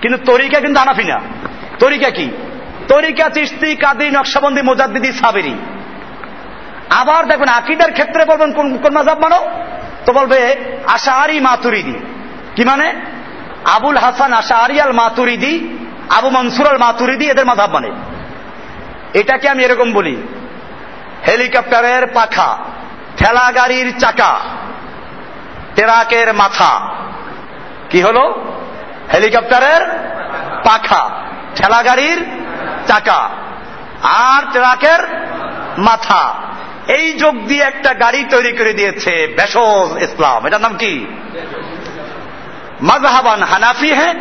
কিন্তু তরিকা কিন্তু হানাফি না। তরিকা কি? তরিকা চিস্তি কাদি, নকশাবন্দি, মোজাদ্দিদি, সাবেরি। আবার দেখবেন আকিদার ক্ষেত্রে বলবেন, কোন কোন মাজাব মানো? তো বলবে আশাহারি মাতুরিদি। কি মানে? আবুল হাসান আশাহারি আল মাতুরিদি আবু মনসুর আল মাতুরিদি এদের মাধাব মানে। এটাকে আমি এরকম বলি, হেলিকপ্টারের পাখা, ঠেলা গাড়ির চাকা, টেরাকের মাথা। কি হলো? হেলিকপ্টারের পাখা, ঠেলা গাড়ির চাকা আর ট্রাকের মাথা। এই যোগ দিয়ে একটা গাড়ি তৈরি করে দিয়েছে বেসোজ ইসলাম। এটার নাম কি? মজাহাবান হানাফি হ্যাঁ?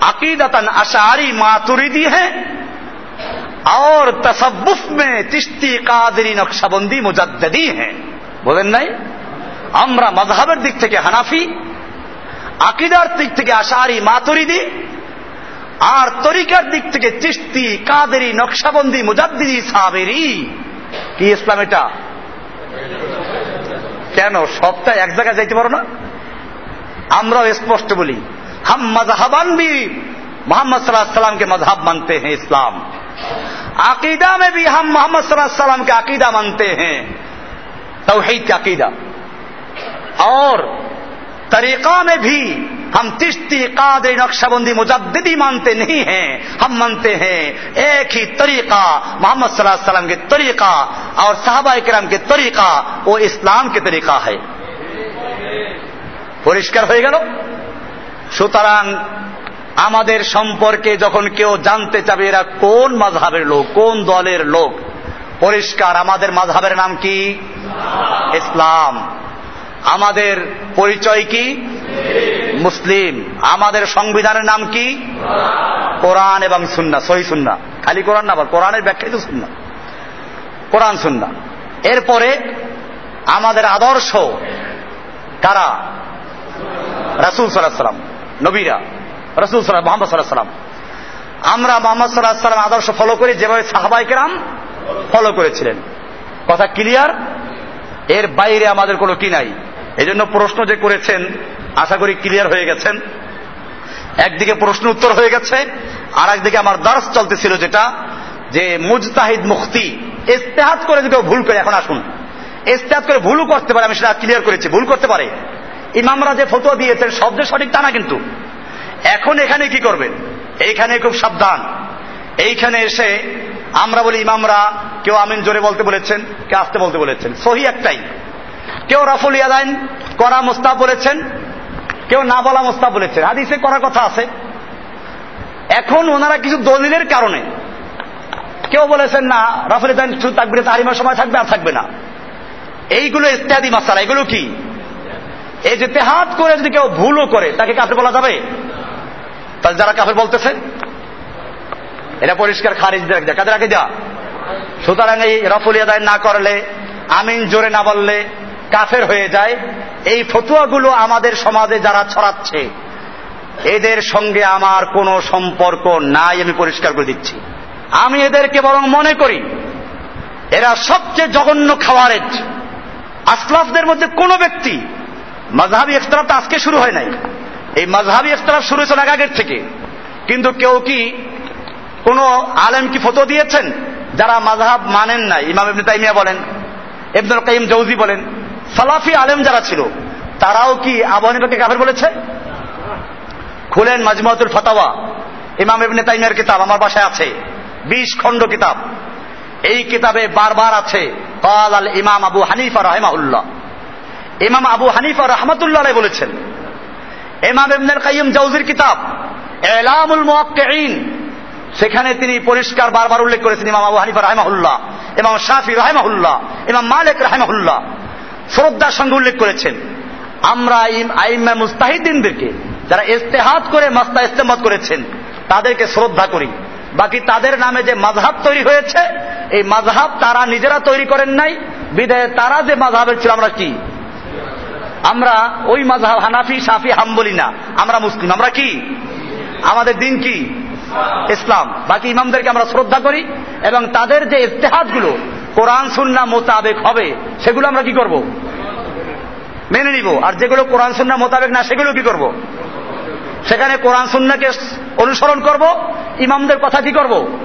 अकीदतन अशारी मातुरिदी হ্যাঁ? আর तसव्वुफ में तिश्ती कादरी नक्शाबंदी मुजद्दी हैं বলেন নাই? আমরা মজহাবের দিক থেকে হানাফি, আকিদার দিক থেকে আশারি মাতুরিদি, আর তরিকার দিক থেকে চিস্তি কাদেরি নকশাবন্দি মুজাদ্দিদি সাবেরি। কি ইসলাম এটা? কেন সবটা এক জায়গায় যাইতে পারো না? আমরাও স্পষ্ট বলি। হাম মজহাবান भी मोहम्मद सल्लम के मजहब मानते हैं इस्लाम अकीदा में भी हम मोहम्मद सल्लम के अकीदा मानते हैं तोहीद का अकीदा और तरीका में भी हम तिश्ती कादरी नक्शबंदी मुजद्दी मानते नहीं हैं हम मानते हैं एक ही तरीका मोहम्मद सल्लम के तरीका और साहबा करम के तरीका वो इस्लाम के तरीका है পরিষ্কার হয়ে গেল সুতরাং আমাদের সম্পর্কে যখন কেউ জানতে চাবে এরা কোন মাঝহাবের লোক, কোন দলের লোক, পরিষ্কার, আমাদের মাঝহাবের নাম কি? ইসলাম। আমাদের পরিচয় কি? মুসলিম। আমাদের সংবিধানের নাম কি? কোরআন এবং সুন্না, সহি সুন্না। খালি কোরআন না আবার কোরআনের ব্যাখ্যাই তো সুন্না। কোরআন, সুন্না। এরপরে আমাদের আদর্শ কারা? রাসুল সাল্লাহ সাল্লাম নবীরা, রসুল সাল্লাম মোহাম্মদ সাল্লাহ আমরা মোহাম্মদ সাল্লাহ সাল্লাম আদর্শ ফলো করি, যেভাবে সাহাবাইকেরাম ফলো করেছিলেন। কথা ক্লিয়ার এর বাইরে আমাদের কোনো কি নাই। এই জন্য প্রশ্ন যে করেছেন, আশা করি ক্লিয়ার হয়ে গেছেন। একদিকে প্রশ্ন উত্তর হয়ে গেছে আর একদিকে আমার দার্স চলতেছিল যেটা, যে মুজতাহিদ মুক্তি ইস্তেহাত করে যদি ভুল করে, এখন আসুন। ইস্তেহাত করে ভুলও করতে পারে, আমি সেটা ক্লিয়ার করেছি, ভুল করতে পারে। ইমামরা যে ফটো দিয়েছেন যে সঠিক তা না কিন্তু। এখন এখানে কি করবেন এইখানে খুব সাবধান। এইখানে এসে আমরা বলি, ইমামরা কেউ আমিন জোরে বলতে বলেছেন, কেউ আসতে বলতে বলেছেন। সহি একটাই। কেউ রাফুল ইয়াদাইন করা মোস্তাব বলেছেন, কেউ না বলা মোস্তাব বলেছেন। হাদিসে করার কথা আছে। এখন ওনারা কিছু দলিলের কারণে কেউ বলেছেন, না, রাফুল ইয়াদাইন শুধু তাকবিরে তারিমার সময় থাকবে আর থাকবে না। এইগুলো ইত্যাদি মাসালা। এগুলো কি? এই যে তেহাত করে যদি কেউ ভুলও করে, তাকে কাফের বলা যাবে? তাহলে যারা কাফের বলতেছে, এটা পরিষ্কার খারিজ দেয় কাদের আগে যা সুতরাং এই রফুল আদায় না করলে, আমিন জোরে না বললে কাফের হয়ে যায়। এই ফতুয়াগুলো আমাদের সমাজে যারা ছড়াচ্ছে, এদের সঙ্গে আমার কোনো সম্পর্ক নাই, আমি পরিষ্কার করে দিচ্ছি। আমি এদেরকে বরং মনে করি, এরা সবচেয়ে জঘন্য খাওয়ারেজ। আসলাফদের মধ্যে কোনো ব্যক্তি মাঝহাবি তো আজকে শুরু হয় নাই। এই মাঝহাবি ইফতরাফ শুরু হয়েছে আগের থেকে। কিন্তু কেউ কি কোন আলেম কি ফটো দিয়েছেন? যারা মাঝহাব মানেন নাই। ইমাম ইবনে তাইমিয়া বলেন, ইবনুল কাইম জৌজি বলেন, সালাফি আলেম যারা ছিল, তারাও কি আবু হানিফাকে কাফের বলেছে? খুলেন মাজমুয়াতুল ফতাওয়া। ইমাম ইবনে তাইমিয়ার কিতাব আমার বাসায় আছে। বিশ খণ্ড কিতাব। এই কিতাবে বারবার আছে কাল আল ইমাম আবু হানিফা রাহেমাউল্লাহ ইমাম আবু হানিফা রহমতুল্লাহ বলেছেন, ইমাম ইবনুল কাইম জৌজির কিতাব, এলামুল মুওয়াক্কিঈন, সেখানে তিনি পরিষ্কার বারবার উল্লেখ করেছেন, ইমাম আবু হানিফা রাহেমাহুল্লাহ, ইমাম শাফি রাহেমাহুল্লাহ, ইমাম মালিক রাহেমাহুল্লাহ, শ্রদ্ধার সঙ্গে উল্লেখ করেছেন, আমরা আইমা মুস্তাহিদিনদেরকে, যারা ইস্তেহাত করে মাস্তা ইস্তেমত করেছেন, তাদেরকে শ্রদ্ধা করি। বাকি তাদের নামে যে মাঝহাব তৈরি হয়েছে, এই মাঝহাব তারা নিজেরা তৈরি করেন নাই, বিদায় তারা যে মাঝহাবের ছিল, আমরা কি? আমরা ওই মাঝহাব হানাফি সাফি হাম্বলি না। আমরা মুসলিম। আমরা কি? আমাদের দিন কি? ইসলাম। বাকি ইমামদেরকে আমরা শ্রদ্ধা করি এবং তাদের যে ইস্তেহাদগুলো কোরআন সুন্না মোতাবেক হবে, সেগুলো আমরা কি করব? মেনে নিব। আর যেগুলো কোরআন সুন্না মোতাবেক না, সেগুলো কি করব? সেখানে কোরআন সুন্নাকে অনুসরণ করব। ইমামদের কথা কি করব?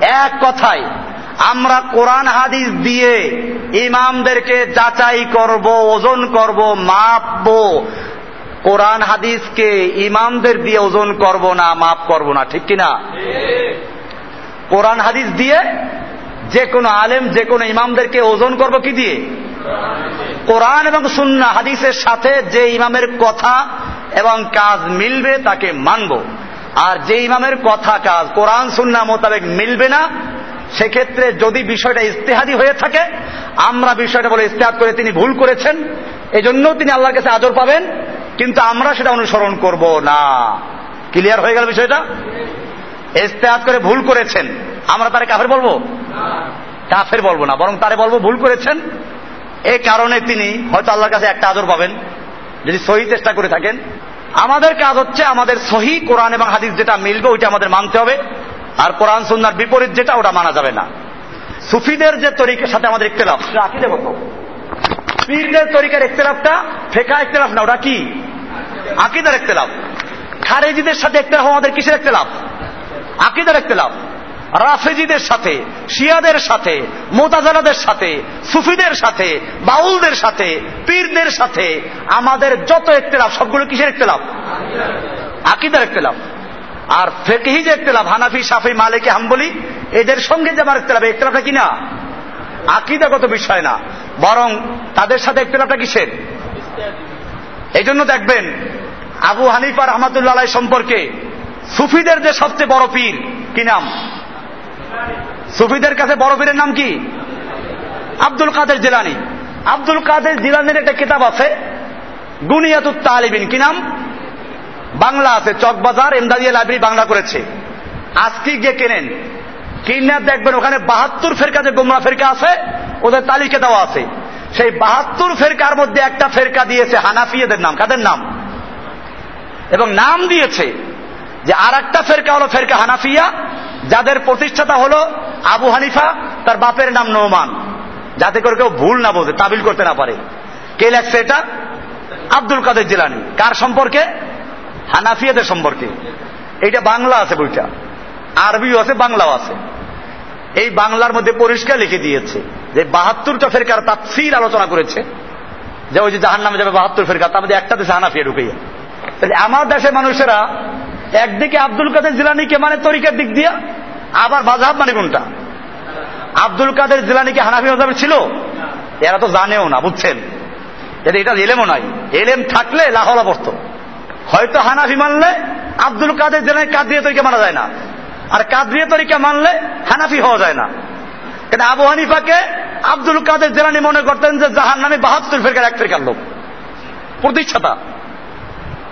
এক কথায় আমরা কোরআন হাদিস দিয়ে ইমামদেরকে যাচাই করব, ওজন করব, মাপবো। কোরআন হাদিসকে ইমামদের দিয়ে ওজন করব না, মাপ করব না, ঠিক কিনা? কোরআন হাদিস দিয়ে যে কোনো আলেম, যে কোনো ইমামদেরকে ওজন করব কি দিয়ে? কোরআন এবং সুন্না হাদিসের সাথে যে ইমামের কথা এবং কাজ মিলবে তাকে মানব। আর যে ইমামের কথা, কাজ কোরআন সুন্না মোতাবেক মিলবে না সেক্ষেত্রে যদি বিষয়টা ইস্তেহাদি হয়ে থাকে, আমরা বিষয়টা বলে ইস্তেহাদ করে তিনি ভুল করেছেন এজন্য তিনি আল্লাহর কাছে আদর পাবেন, কিন্তু আমরা সেটা অনুসরণ করব না। ক্লিয়ার হয়ে গেল বিষয়টা? ইস্তেহাদ করে ভুল করেছেন। আমরা তারে কাফের বলব? কাফের বলব না, বরং তারে বলব ভুল করেছেন। এ কারণে তিনি হয়তো আল্লাহর কাছে একটা আদর পাবেন, যদি সহি চেষ্টা করে থাকেন। আমাদের কাজ হচ্ছে আমাদের সহি কোরআন এবং হাদিস যেটা মিলবে, ওইটা আমাদের মানতে হবে। আর কোরআন সুন্নার বিপরীত যেটা, ওটা মানা যাবে না। সুফিদের যে তরিকের সাথে আমাদের ইখতলাফ, সেটা আকিদে কত পীরদের তরিকার ইখতলাফটা ফেকা ইখতলাফ না, ওটা কি? আকিদার ইখতলাফ। খারেজিদের সাথে ইখতলাফ আমাদের কিসের ইখতলাফ? আকিদার ইখতলাফ। রাফেজিদের সাথে, শিয়াদের সাথে, মোতাজালাদের সাথে, সুফিদের সাথে, বাউলদের সাথে, পীরদের সাথে আমাদের যত ইখতলাফ, সবগুলো কিসের ইখতলাফ? আকিদার ইখতলাফ। আর ফেকহি যে ইখতলাফ হানাফি সাফি মালিকি, হাম্বলি, এদের সঙ্গে যে আমার ইখতলাফ ইখতলাফটা কি না? আকিদাগত বিষয় না। বরং তাদের সাথে ইখতলাফটা কিসের? এই জন্য দেখবেন আবু হানিফা রহমাতুল্লাহ সম্পর্কে সুফিদের যে সবচেয়ে বড় পীর, কি নাম? সুফিদের কাছে বড় পীরের নাম কি? আব্দুল কাদের জিলানি। আব্দুল কাদের জিলানির একটা কিতাব আছে, গুনিয়াতুত তালিবিন, কি নাম? বাংলা আছে চকবাজার এমদাদিয়া লাইব্রেরি বাংলা করেছে। আজকে গিয়ে কেনেন? কিনে দেখবেন ওখানে বাহাত্তর ফেরকা যে গোমরা ফেরকা আছে, ওদের তালিকা দেওয়া আছে। সেই বাহাত্তর ফেরকার মধ্যে একটা ফেরকা দিয়েছে হানাফিয়েদের নাম। কাদের নাম? এবং নাম দিয়েছে যে আর একটা ফেরকা হলো ফেরকা হানাফিয়া, যাদের প্রতিষ্ঠাতা হলো আবু হানিফা, তার বাপের নাম নোমান যাতে করে কেউ ভুল না বোঝে, তাবিল করতে না পারে। কে লেখছে এটা? আব্দুল কাদের জিলানি। কার সম্পর্কে? হানাফিয়াদের সম্পর্কে। এইটা বাংলা আছে বইটা। আরবিও আছে, বাংলাও আছে। এই বাংলার মধ্যে পরিষ্কার লিখে দিয়েছে যে বাহাত্তরটা ফেরকার তাফসির আলোচনা করেছে। যে ওই যে জাহান নামে যাবে বাহাত্তর ফেরকা, তার মধ্যে একটা দেশে হানাফিয়া ঢুকে তাহলে আমার দেশের মানুষেরা একদিকে আব্দুল কাদের জিলানিকে মানে তরিকার দিক দিয়া, আবার বাজাব মানে কোনটা? আব্দুল কাদের জিলানিকে হানাফি মজাব ছিল? এরা তো জানেও না, বুঝছেন? এটা এলেমও নাই। এলেম থাকলে লাহলা পড়তো। হয়তো হানাফি মানলে আব্দুল কাদের জিলানি কাদরিয়া তরিকা মানা যায় না। আর কাদরিয়া তরিকা মানলে হানাফি হওয়া যায় না। কিন্তু আবু হানিফাকে আব্দুল কাদের জেলানি মনে করতেন যে জাহান নামে বাহাত্তর ফেরকার এক ফেরকার লোক। প্রতিষ্ঠাতা।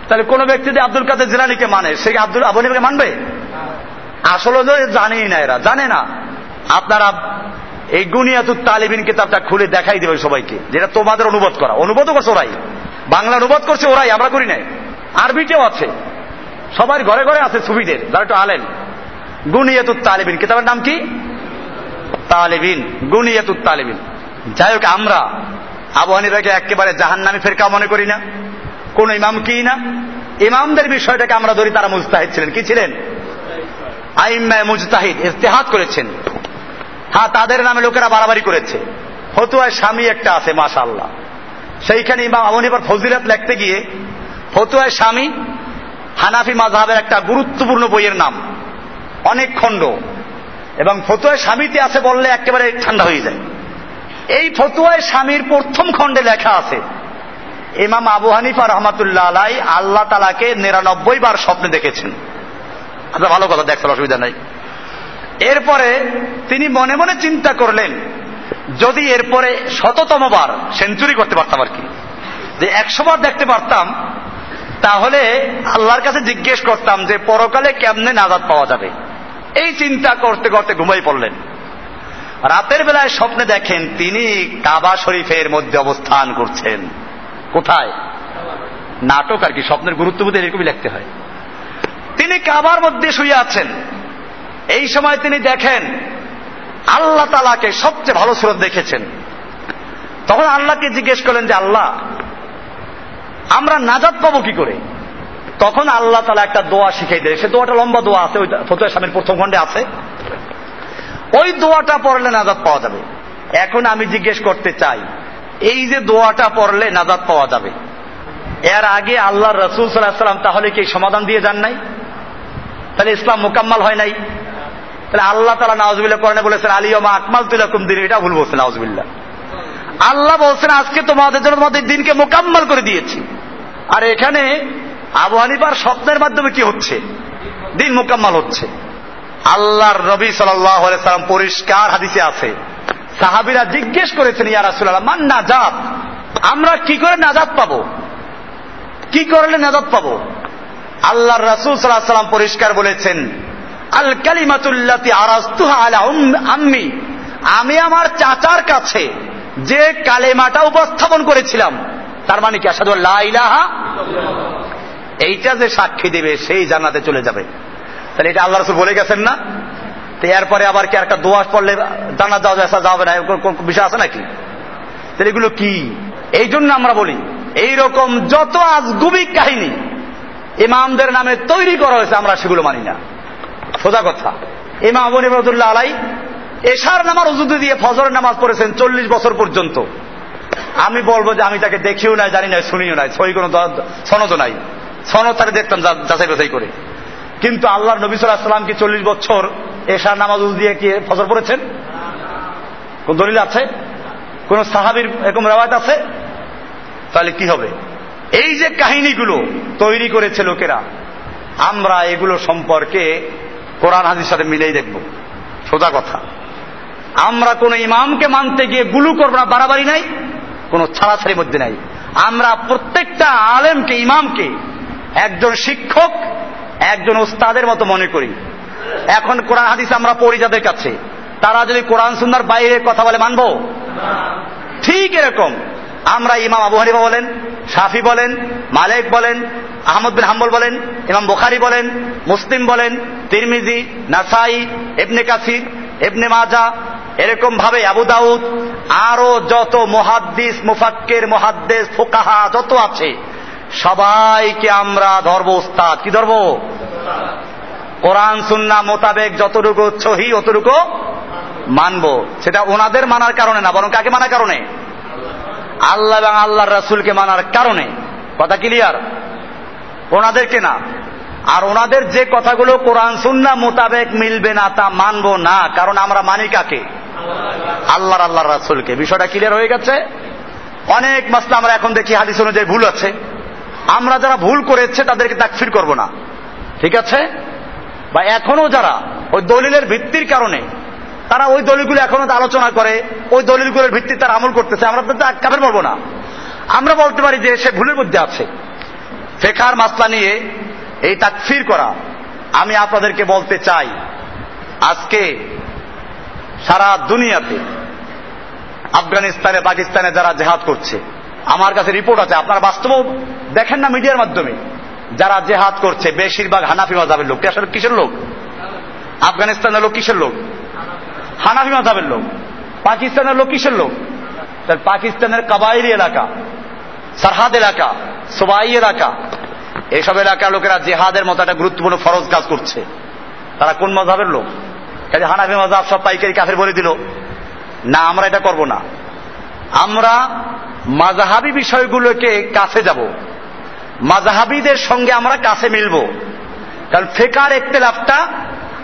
তাহলে কোন ব্যক্তি যদি আব্দুল কাদের জেলানিকে মানে সে আব্দুল, আবু হানিফাকে মানবে? আসলে জানেই না এরা। জানে না। আপনারা এই গুনিয়াতুর তালিবিন কিতাবটা খুলে দেখাই দেবে সবাইকে। যেটা তোমাদের অনুবাদ করা। অনুবাদও করছে ওরাই। বাংলা অনুবাদ করছে ওরাই। আমরা করি নাই। আরবিতেও আছে। সবার ঘরে ঘরে আছে সুবিধের যারা একটু আলেন গুনিয়াতুর তালিবিন। কিতাবের নাম কি? তালেবিন। গুনিয়াতুত তালেবিন। যাই হোক, আমরা আবু হানিফাকে একেবারে জাহান নামে ফেরকা মনে করি না। কোন ইমাম কি না? ইমামদের বিষয়টাকে আমরা ধরি তারা মুস্তাহিদ ছিলেন। কি ছিলেন? আইম্মায় মুজতাহিদ ইস্তেহাদ করেছেন। হ্যাঁ তাদের নামে লোকেরা বাড়াবাড়ি করেছে। ফতুয়ায় স্বামী একটা আছে মাশা আল্লাহ সেইখানে ইমাম আবু হানিফার ফজিলত লিখতে গিয়ে ফতুয়ায় স্বামী, হানাফি মাযহাবের একটা গুরুত্বপূর্ণ বইয়ের নাম, অনেক খণ্ড। এবং ফতুয়ায় স্বামীতে আছে বললে একেবারে ঠান্ডা হয়ে যায়। এই ফতুয়ায় স্বামীর প্রথম খণ্ডে লেখা আছে, ইমাম আবু হানিফা রহমাতুল্লাহ আলাই আল্লাহ তালাকে নিরানব্বই বার স্বপ্নে দেখেছেন। আচ্ছা ভালো কথা দেখছেন, অসুবিধা নাই। এরপরে তিনি মনে মনে চিন্তা করলেন, যদি এরপরে শততম বার সেঞ্চুরি করতে পারতাম আর কি, যে একশো বার দেখতে পারতাম তাহলে আল্লাহর কাছে জিজ্ঞেস করতাম যে, পরকালে কেমনে নাজাদ পাওয়া যাবে? এই চিন্তা করতে করতে ঘুমাই পড়লেন। রাতের বেলায় স্বপ্নে দেখেন তিনি কাবা শরীফের মধ্যে অবস্থান করছেন। কোথায়? নাটক আর কি, স্বপ্নের গুরুত্ব বুঝে এরকমই লিখতে হয়। তিনি কাবার মধ্যে শুয়ে আছেন। এই সময় তিনি দেখেন আল্লাহ তালাকে সবচেয়ে ভালো সুরত দেখেছেন। তখন আল্লাহকে জিজ্ঞেস করলেন যে, আল্লাহ আমরা নাজাদ পাবো কি করে? তখন আল্লাহ তালা একটা দোয়া শিখাই দেয় সে দোয়াটা লম্বা দোয়া আছে, ওই ফতুয়া স্বামীর প্রথম খণ্ডে আছে। ওই দোয়াটা পড়লে নাজাদ পাওয়া যাবে। এখন আমি জিজ্ঞেস করতে চাই, এই যে দোয়াটা পড়লে নাজাদ পাওয়া যাবে, এর আগে আল্লাহ রসুল সাল্লাম তাহলে কি সমাধান দিয়ে যান নাই? তাহলে ইসলাম মোকাম্মাল হয় নাই? তাহলে আল্লাহ তালা নওয়াজবিল্লা করেন বলেছেন আলিয়মা আকমাল তুলাকুম দিন এটা ভুল বলছেন নওয়াজবিল্লা আল্লাহ বলছেন, আজকে তোমাদের জন্য তোমাদের দিনকে মোকাম্মাল করে দিয়েছি। আর এখানে আবু হানিফার স্বপ্নের মাধ্যমে কি হচ্ছে? দিন মোকাম্মাল হচ্ছে। আল্লাহর নবী সাল্লাম পরিষ্কার হাদিসে আছে। সাহাবিরা জিজ্ঞেস করেছেন, ইয়া রাসুল্লাহ মান নাজাত? আমরা কি করে নাজাত পাবো? কি করলে নাজাত পাবো? আল্লাহর রাসুল সাল্লাহ সাল্লাম পরিষ্কার বলেছেন, আল কালিমাতুল্লাতি আরাস্তুহা আলা আম্মি, আমি আমার চাচার কাছে যে কালেমাটা উপস্থাপন করেছিলাম তার মানে কি আসাদু ইলাহা এইটা যে সাক্ষী দেবে, সেই জান্নাতে চলে যাবে। তাহলে এটা আল্লাহ রসুল বলে গেছেন না? তো এরপরে আবার কি একটা দোয়াশ পড়লে জান্নাত যাওয়া যায় যাবে না বিষয় আছে নাকি? তাহলে এগুলো কি? এই জন্য আমরা বলি এই রকম যত আজগুবিক কাহিনী ইমামদের নামে তৈরি করা হয়েছে, আমরা সেগুলো মানি না। সোজা কথা, ইমাম আবু আলাই এশার নামার উজুদে দিয়ে ফজরের নামাজ পড়েছেন চল্লিশ বছর পর্যন্ত। আমি বলব যে আমি তাকে দেখিও নাই, জানি নাই, শুনিও নাই, সই কোনো সনদ নাই। সনদ তাকে দেখতাম যাচাই বাছাই করে। কিন্তু আল্লাহ নবী সাল্লাম কি চল্লিশ বছর এশার নামাজ দিয়ে কি ফজর পড়েছেন? কোন দলিল আছে? কোন সাহাবির এরকম রেওয়ায়ত আছে? তাহলে কি হবে? এই যে কাহিনীগুলো তৈরি করেছে লোকেরা, আমরা এগুলো সম্পর্কে কোরআন হাজির সাথে মিলেই দেখব। সোজা কথা। আমরা কোন ইমামকে মানতে গিয়ে গুলু করব না, বাড়াবাড়ি নাই। কোন ছাড়াছাড়ির মধ্যে নাই। আমরা প্রত্যেকটা আলেমকে, ইমামকে, একজন শিক্ষক, একজন ওস্তাদের মতো মনে করি। এখন কোরআন হাদিস আমরা পড়ি যাদের কাছে। তারা যদি কোরআন সুন্দর বাইরে কথা বলে, মানব? ঠিক এরকম। আমরা ইমাম আবু হানিফা বলেন, শাফি বলেন, মালেক বলেন, আহমদ বিন হাম্বল বলেন, ইমাম বোখারি বলেন, মুসলিম বলেন, তিরমিজি, নাসাই এবনে কাসির এবনে মাজা এরকম ভাবে আবু দাউদ আরও যত মহাদ্দিস, মুফাক্কের মহাদ্দেশ ফোকাহা যত আছে, সবাইকে আমরা ধর্ব উস্তাদ। কি ধরব? কোরআন সুন্না মোতাবেক যতটুকু ছহি অতটুকু মানব। সেটা ওনাদের মানার কারণে না, বরং কাকে মানার কারণে? আল্লাহ এবং আল্লাহর রাসুলকে মানার কারণে। কথা ক্লিয়ার? ওনাদেরকে না। আর ওনাদের যে কথাগুলো কোরআন সুন্না মোতাবেক মিলবে না তা মানবো না, কারণ আমরা মানি কাকে? আল্লাহর আল্লাহর রাসুলকে। বিষয়টা ক্লিয়ার হয়ে গেছে? অনেক মাসলা আমরা এখন দেখি, হাদিস অনুযায়ী ভুল আছে। আমরা যারা ভুল করেছে, তাদেরকে তাকফির করব না। ঠিক আছে? বা এখনও যারা ওই দলিলের ভিত্তির কারণে, তারা ওই দলিলগুলো এখনও আলোচনা করে, ওই দলিলগুলোর ভিত্তি তারা আমল করতেছে, আমরা কাফের বলব না। আমরা বলতে পারি যে সে ভুলের মধ্যে আছে। ফেকার মাসলা নিয়ে এই তাকফির করা। আমি আপনাদেরকে বলতে চাই, আজকে সারা দুনিয়াতে, আফগানিস্তানে, পাকিস্তানে যারা জেহাদ করছে, আমার কাছে রিপোর্ট আছে, আপনারা বাস্তব দেখেন না মিডিয়ার মাধ্যমে, যারা জেহাদ করছে, বেশিরভাগ হানাফি মাজাবের লোক। আসলে কিসের লোক? আফগানিস্তানের লোক কিসের লোক? হানাফি মাজাবের লোক। পাকিস্তানের লোক কিসের লোক? পাকিস্তানের কাবাইলি এলাকা, সারহাদ এলাকা, সোবাই এলাকা, এসব এলাকার লোকেরা জেহাদের মতো একটা গুরুত্বপূর্ণ ফরজ কাজ করছে। তারা কোন মজাবের লোক? কাজে হানাফি মজাব সব পাইকারি কাফের বলে দিল, না, আমরা এটা করব না। আমরা মাজাহাবি বিষয়গুলোকে কাছে যাব। মাজাহাবিদের সঙ্গে আমরা কাছে মিলব। কারণ ফেকার একতেলাফটা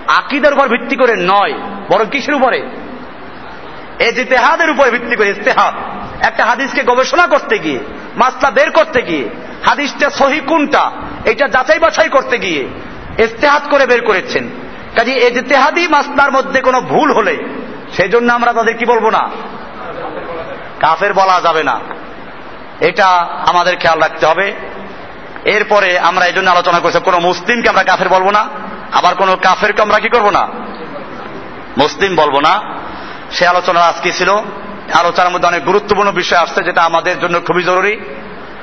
আকিদের উপর ভিত্তি করে নয়, বরং কিসের উপরে? এই ইতেহাদের উপরে ভিত্তি করে ইস্তেহাদ একটা হাদিসকে গবেষণা করতে গিয়ে, মাসলা বের করতে গিয়ে, হাদিসটা সহি কোনটা, এটা যাচাই বাছাই করতে গিয়ে ইস্তেহাদ করে বের করেছেন। কাজে এজতেহাদি মাসলার মধ্যে কোনো ভুল হলে সেই জন্য আমরা তাদের কি বলব না? কাফের বলা যাবে না। এটা আমাদের খেয়াল রাখতে হবে। এরপরে আমরা এই জন্য আলোচনা করছি, কোনো মুসলিমকে আমরা কাফের বলব না, আবার কোনো কাফেরকে আমরা কি করব না? মুসলিম বলব না। সে আলোচনা আজকে ছিল। আলোচনার মধ্যে অনেক গুরুত্বপূর্ণ বিষয় আসছে, যেটা আমাদের জন্য খুবই জরুরি।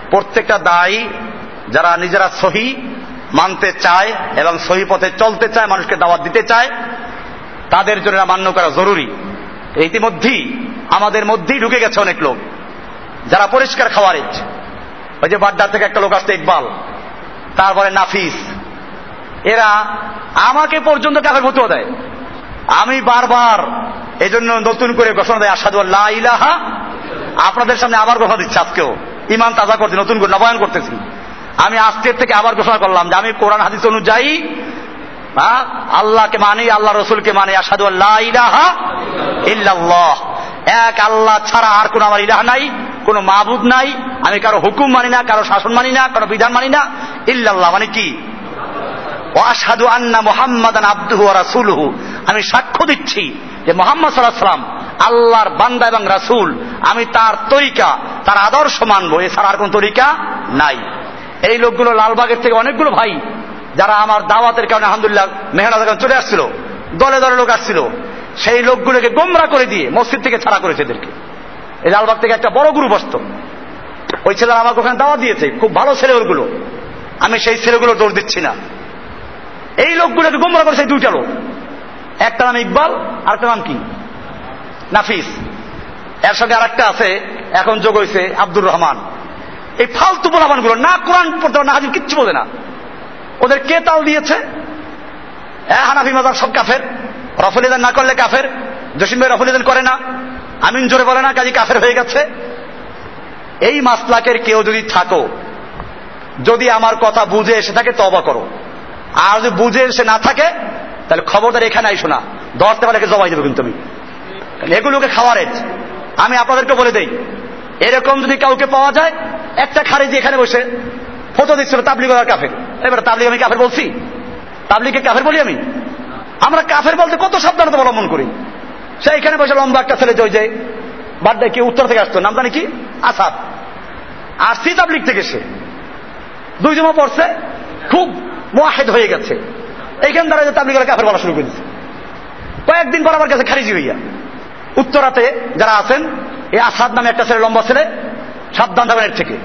প্রত্যেকটা দায়ী, যারা নিজেরা সহি মানতে চায় এবং সহি পথে চলতে চায়, মানুষকে দাওয়াত দিতে চায়, তাদের জন্য মান্য করা জরুরি। ইতিমধ্যেই আমাদের মধ্যেই ঢুকে গেছে অনেক লোক। যারা পরিষ্কার খাওয়ারিজ। ওই যে বাড্ডা থেকে একটা লোক আসছে, ইকবাল। তারপরে নাফিস, এরা আমাকে পর্যন্ত কাফের ফতুয়া দেয়। আমি বারবার এই জন্য নতুন করে ঘোষণা দেয় আসাদু ইলাহা, আপনাদের সামনে আবার ঘোষণা দিচ্ছে আজকেও। ইমান তাজা করতে নতুন করে নবায়ন করতেছি। আমি আজকের থেকে আবার ঘোষণা করলাম যে আমি কোরআন, হাদিস অনুযায়ী আল্লাহকে মানি, আল্লাহ রসুলকে মানি আসাদু ইলাহা ইল্লাল্লাহ। এক আল্লাহ ছাড়া আর কোন আমার ইলাহ নাই, কোন মাহবুদ নাই, আমি কারও হুকুম মানি না, কারও শাসন মানি না, কারও বিধান মানি না। ইল্লাল্লাহ মানে কি? ওয়াসাদু আন্না মোহাম্মদান আব্দুহু রাসুলহু। আমি সাক্ষ্য দিচ্ছি যে মোহাম্মদ সাল্লাহ সাল্লাম আল্লাহর বান্দা এবং রাসুল, আমি তার তরিকা, তার আদর্শ মানবো, এছাড়া আর কোন তরিকা নাই। এই লোকগুলো লালবাগের থেকে অনেকগুলো ভাই, যারা আমার দাওয়াতের কারণে আলহামদুলিল্লাহ মেহনত চলে আসছিল, দলে দলে লোক আসছিল, সেই লোকগুলোকে গোমরা করে দিয়ে মসজিদ থেকে ছাড়া করেছে এদেরকে। এই লালবাগ থেকে একটা বড় গ্রুপ আসতো ওই ছেলেরা আমাকে ওখানে দাওয়া দিয়েছে, খুব ভালো ছেলে ওগুলো। আমি সেই ছেলেগুলো দৌড় দিচ্ছি না। এই লোকগুলোকে গোমরা করেছে দুইটা লোক। একটা নাম ইকবাল আর একটা নাম কি? নাফিস। এর সঙ্গে আর একটা আছে, এখন যোগ হয়েছে আব্দুর রহমান। এই ফালতু বোলাবানগুলো না কোরআন পড়তে না হাজির কিচ্ছু বোঝে না। ওদের কে তাল দিয়েছে? হানাফি মাজার সব কাফের। রফলিদান না করলে কাফের। জসিম ভাই রফলিদান করে না। আমিন জোরে বলে না কাজী কাফের হয়ে গেছে। এই মাসলাকের কেউ যদি থাকো, যদি আমার কথা বুঝে এসে থাকে তবা করো। আর যদি বুঝে এসে না থাকে, তাহলে খবরদার এখানে আইসো না। দশটা বেলাকে জবাই দেবো কিন্তু আমি। এগুলোকে খাওয়ারেজ। আমি আপনাদেরকে বলে দেই, এরকম যদি কাউকে পাওয়া যায় একটা খারেজি এখানে বসে ফটো দিচ্ছিল তাবলিগ কাফের। এবার তাবলিগ আমি কাফের বলছি? তাবলিগকে কাফের বলি আমি? আমরা কাফের বলতে কত সাবধানতা অবলম্বন করি? সে এখানে বসে লম্বা একটা ছেলে যে বাড্ডায় কি উত্তর থেকে আসতো। নাম জানি কি? আসাদ। আসছি তাবলিগ থেকে সে। দুই জমা পড়ছে, খুব মোয়াহেদ হয়ে গেছে। এইখান দ্বারা যে তাবলিগের কাফের বলা শুরু করেছে। কয়েকদিন পর আমার কাছে খারিজি হইয়া। উত্তরাতে যারা আছেন, এই আসাদ নামে একটা ছেলে, লম্বা ছেলে সাবধান থাকবেন এর থেকে।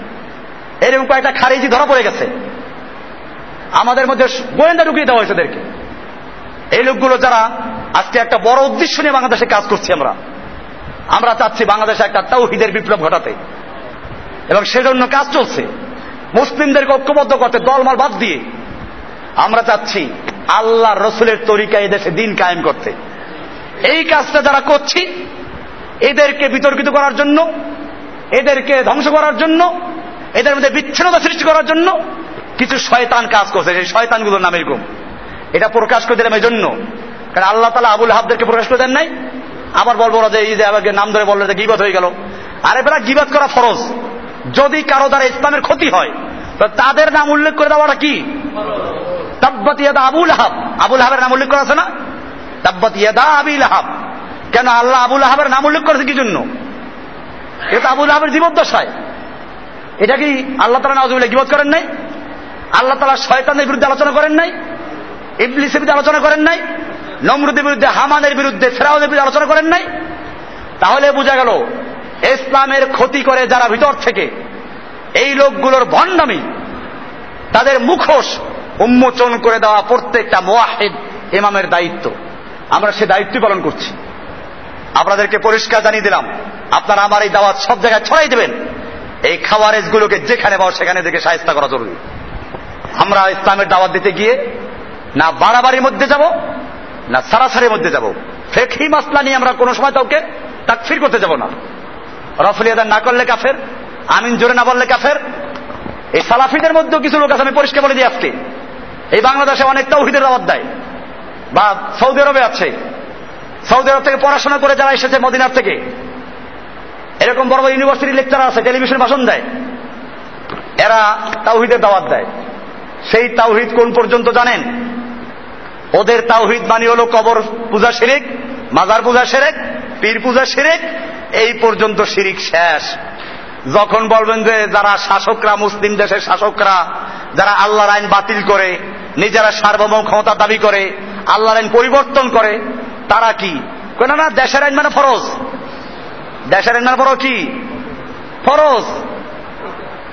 এরকম কয়েকটা খারিজি ধরা পড়ে গেছে। আমাদের মধ্যে গোয়েন্দা ঢুকিয়ে দেওয়া হয়েছে ওদেরকে। এই লোকগুলো যারা আজকে একটা বড় উদ্দেশ্য নিয়ে বাংলাদেশে কাজ করছি আমরা আমরা চাচ্ছি বাংলাদেশে একটা তৌহিদের বিপ্লব ঘটাতে। এবং সেজন্য কাজ চলছে। মুসলিমদেরকে ঐক্যবদ্ধ করতে দলমাল বাদ দিয়ে আমরা চাচ্ছি আল্লাহ রসুলের তরিকা দেশে দিন কায়েম করতে। এই কাজটা যারা করছি, এদেরকে বিতর্কিত করার জন্য এদেরকে ধ্বংস করার জন্য, এদের মধ্যে বিচ্ছিন্নতা সৃষ্টি করার জন্য কিছু শয়তান কাজ করছে, সেই শয়তানগুলোর নাম এরকম। এটা প্রকাশ করে দিলাম এই জন্য কারণ আল্লাহ তালা আবুল হাবদেরকে প্রকাশ করে দেন নাই। আবার বলব না যে এই যে আমাকে নাম ধরে বলল গিবাদ হয়ে গেল। আরে বেলা গিবাদ করা ফরজ। যদি কারও দ্বারা ইসলামের ক্ষতি হয়, তো তাদের নাম উল্লেখ করে দেওয়াটা কি? তাব্বাত ইয়াদা আবুল হাব আবুল হাবের নাম উল্লেখ করা আছে না? তাব্বাত ইয়াদা আবিল হাব কেন আল্লাহ আবুল হাবের নাম উল্লেখ করেছে কি জন্য? এটা আবুল হাবের জীবদ্দশায়। এটা কি আল্লাহ তালা নজরুল্লাহ গিবত করেন নাই? আল্লাহ তালা শয়তানের বিরুদ্ধে আলোচনা করেন নাই? ইবলিসের বিরুদ্ধে আলোচনা করেন নাই? নমরুদের বিরুদ্ধে হামানের বিরুদ্ধে ফেরাউদের বিরুদ্ধে আলোচনা করেন নাই? তাহলে বোঝা গেল, ইসলামের ক্ষতি করে যারা ভিতর থেকে, এই লোকগুলোর ভণ্ডামি, তাদের মুখোশ উন্মোচন করে দেওয়া প্রত্যেকটা মোয়াহেদ ইমামের দায়িত্ব। আমরা সে দায়িত্ব পালন করছি। আপনাদেরকে পরিষ্কার জানিয়ে দিলাম আপনারা আমার এই দাওয়াত সব জায়গায় ছড়াই দেবেন। এই খাওয়ারেজ গুলোকে যেখানে পাও সেখানে দেখে সাহিস্তা করা জরুরি। আমরা ইসলামের দাওয়াত দিতে গিয়ে না বাড়াবাড়ির মধ্যে যাব, না সারাসারির মধ্যে যাব। ফেকি মাসলা নিয়ে আমরা কোনো সময় কাউকে তাকফির করতে যাব না। রফলিয়াদার না করলে কাফের, আমিন জোরে না বললে কাফের। এই সালাফিদের মধ্যেও কিছু লোক আছে, আমি পরিষ্কার বলে দিই আজকে। এই বাংলাদেশে অনেক তৌহিদের দাওয়াত দেয়। বা সৌদি আরবে আছে। সৌদি আরব থেকে পড়াশোনা করে যারা এসেছে মদিনার থেকে এরকম বড় বড় ইউনিভার্সিটি লেকচার আছে টেলিভিশন ভাষণ দেয়। এরা তাওহিদের দাওয়াত দেয়। সেই তাওহিদ কোন পর্যন্ত জানেন? ওদের তাওহিদ মানি হলো কবর পূজা শিরিক, মাজার পূজা সেরেক পীর পূজা শিরিক, এই পর্যন্ত শিরিক শেষ। যখন বলবেন যে যারা শাসকরা, মুসলিম দেশের শাসকরা, যারা আল্লাহর আইন বাতিল করে, নিজেরা সার্বভৌম ক্ষমতা দাবি করে, আল্লাহর আইন পরিবর্তন করে, তারা কি? না না দেশের আইন মানে ফরজ। দেশের মানে ফরজ কি? ফরজ।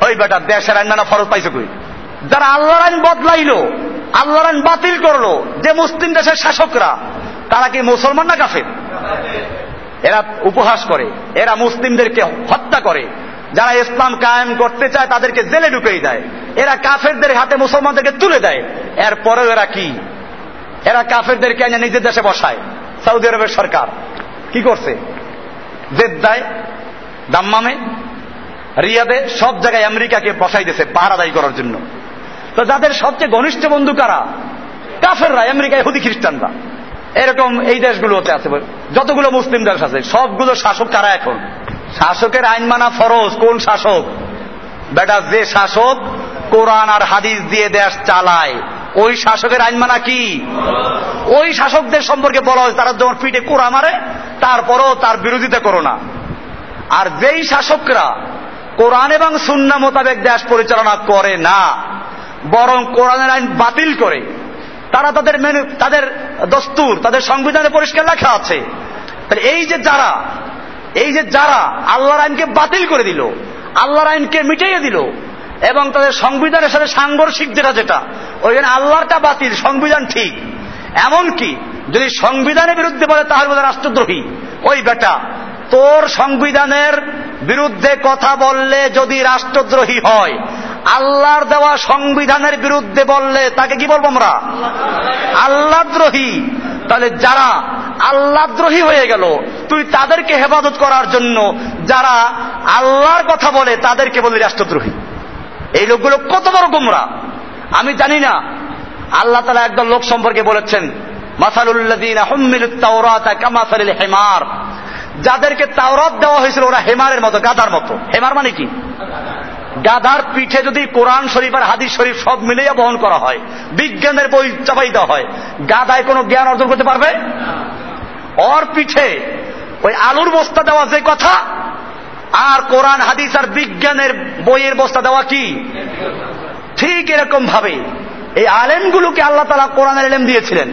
ওই বেটা দেশের মানে ফরজ পাইছে কই? যারা আল্লাহর আইন বদলাইলো, আল্লাহর আইন বাতিল করল, যে মুসলিম দেশের শাসকরা, তারা কি মুসলমান না কাফের? এরা উপহাস করে, এরা মুসলিমদেরকে হত্যা করে। যারা ইসলাম কায়েম করতে চায়, তাদেরকে জেলে ঢুকেই দেয়। এরা কাফেরদের হাতে মুসলমানদেরকে তুলে দেয়। এরপরেও এরা কি? এরা কাফেরদেরকে নিজের দেশে বসায়। সৌদি আরবের সরকার। কি করছে? জেদ্দায়, দাম্মামে, রিয়াদে, সব জায়গায় আমেরিকাকে বসাই দিয়েছে পাহারাদায়ী করার জন্য। তো যাদের সবচেয়ে ঘনিষ্ঠ বন্ধু কারা? কাফেররা আমেরিকায় হুদি খ্রিস্টানরা। এরকম এই দেশগুলোতে আছে। যতগুলো মুসলিম দেশ আছে, সবগুলো শাসক কারা এখন? শাসকের আইন মানা ফরজ, কোন শাসক? বেটা, যে শাসক কোরআন আর হাদিস দিয়ে দেশ চালায়। ওই শাসকের আইন মানা কি? ওই শাসকদের সম্পর্কে বলা হয় তারা যখন পিঠে কোরআ মারে, তারপরও তার বিরোধিতা করো না। আর যেই শাসকরা কোরআন এবং সুন্না মোতাবেক দেশ পরিচালনা করে না, বরং কোরআনের আইন বাতিল করে, তারা তাদের মেনু, তাদের দস্তুর, তাদের সংবিধানে পরিষ্কার লেখা আছে। তাহলে এই যে যারা, এই যে যারা আল্লাহর আইনকে বাতিল করে দিল, আল্লাহর আইনকে মিটাইয়ে দিল এবং তাদের সংবিধানের সাথে সাংঘর্ষিক যেটা যেটা, ওই জন্য আল্লাহরটা বাতিল, সংবিধান ঠিক। এমনকি যদি সংবিধানের বিরুদ্ধে বলে, তাহলে বোধ রাষ্ট্রদ্রোহী। ওই বেটা, তোর সংবিধানের বিরুদ্ধে কথা বললে যদি রাষ্ট্রদ্রোহী হয়, আল্লাহর দেওয়া সংবিধানের বিরুদ্ধে বললে তাকে কি বলব আমরা? আল্লাহদ্রোহী। তাহলে যারা আল্লাহদ্রোহী হয়ে গেল, তুই তাদেরকে হেফাজত করার জন্য যারা আল্লাহর কথা বলে, তাদেরকে বলি রাষ্ট্রদ্রোহী। এই লোকগুলো কত বড় গোমরা। আমি জানি না। আল্লাহ তালা একদল লোক সম্পর্কে বলেছেন হেমার। যাদেরকে তাওরাত দেওয়া হয়েছিল ওরা হেমারের মতো গাধার মতো। হেমার মানে কি? গাধার পিঠে যদি কোরআন শরীফ আর হাদিস শরীফ সব মিলিয়ে বহন করা হয় বিজ্ঞানের বই চাপাই দেওয়া হয় গাধায় কোনো জ্ঞান অর্জন করতে পারবে? ওর পিঠে ওই আলুর বস্তা দেওয়া যে কথা আর কোরআন, হাদিস আর বিজ্ঞানের বইয়ের বস্তা দেওয়া কি? ঠিক এরকম ভাবে এই আলেমগুলোকে আল্লাহ তালা কোরআনের এলেম দিয়েছিলেন,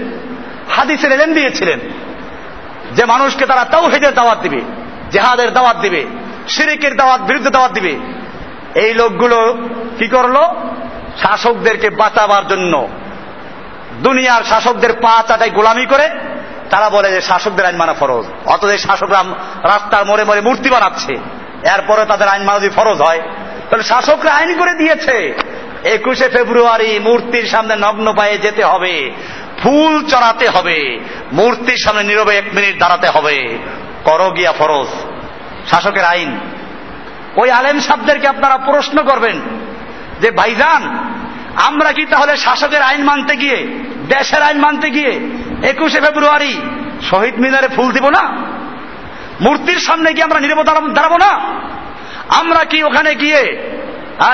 হাদিসের এলেম দিয়েছিলেন। যে মানুষকে তারা তাও হেদের দাওয়াত দিবে, জেহাদের দাওয়াত দিবে সিরিকের দাওয়াত, বিরুদ্ধে দাওয়াত দিবে। এই লোকগুলো কি করল? শাসকদেরকে বাঁচাবার জন্য দুনিয়ার শাসকদের পা চাটাই গোলামি করে, তারা বলে যে শাসকদের আইন মানা ফরজ। অথচ শাসকরা রাস্তার মোড়ে মোড়ে মূর্তি বানাচ্ছে। এরপরে তাদের আইন মানা ফরজ হয়। তাহলে শাসকরা আইন করে দিয়েছে। একুশে ফেব্রুয়ারি মূর্তির সামনে নগ্ন পায়ে যেতে হবে। ফুল চড়াতে হবে। মূর্তির সামনে নীরবে এক মিনিট দাঁড়াতে হবে। করো গিয়া ফরজ। শাসকের আইন। ওই আলেম সাহেবদেরকে আপনারা প্রশ্ন করবেন যে, ভাইজান, আমরা কি তাহলে শাসকের আইন মানতে গিয়ে, দেশের আইন মানতে গিয়ে একুশে ফেব্রুয়ারি শহীদ মিনারে ফুল দিব না? মূর্তির সামনে গিয়ে আমরা নিরব দাঁড়াবো না। আমরা কি ওখানে গিয়ে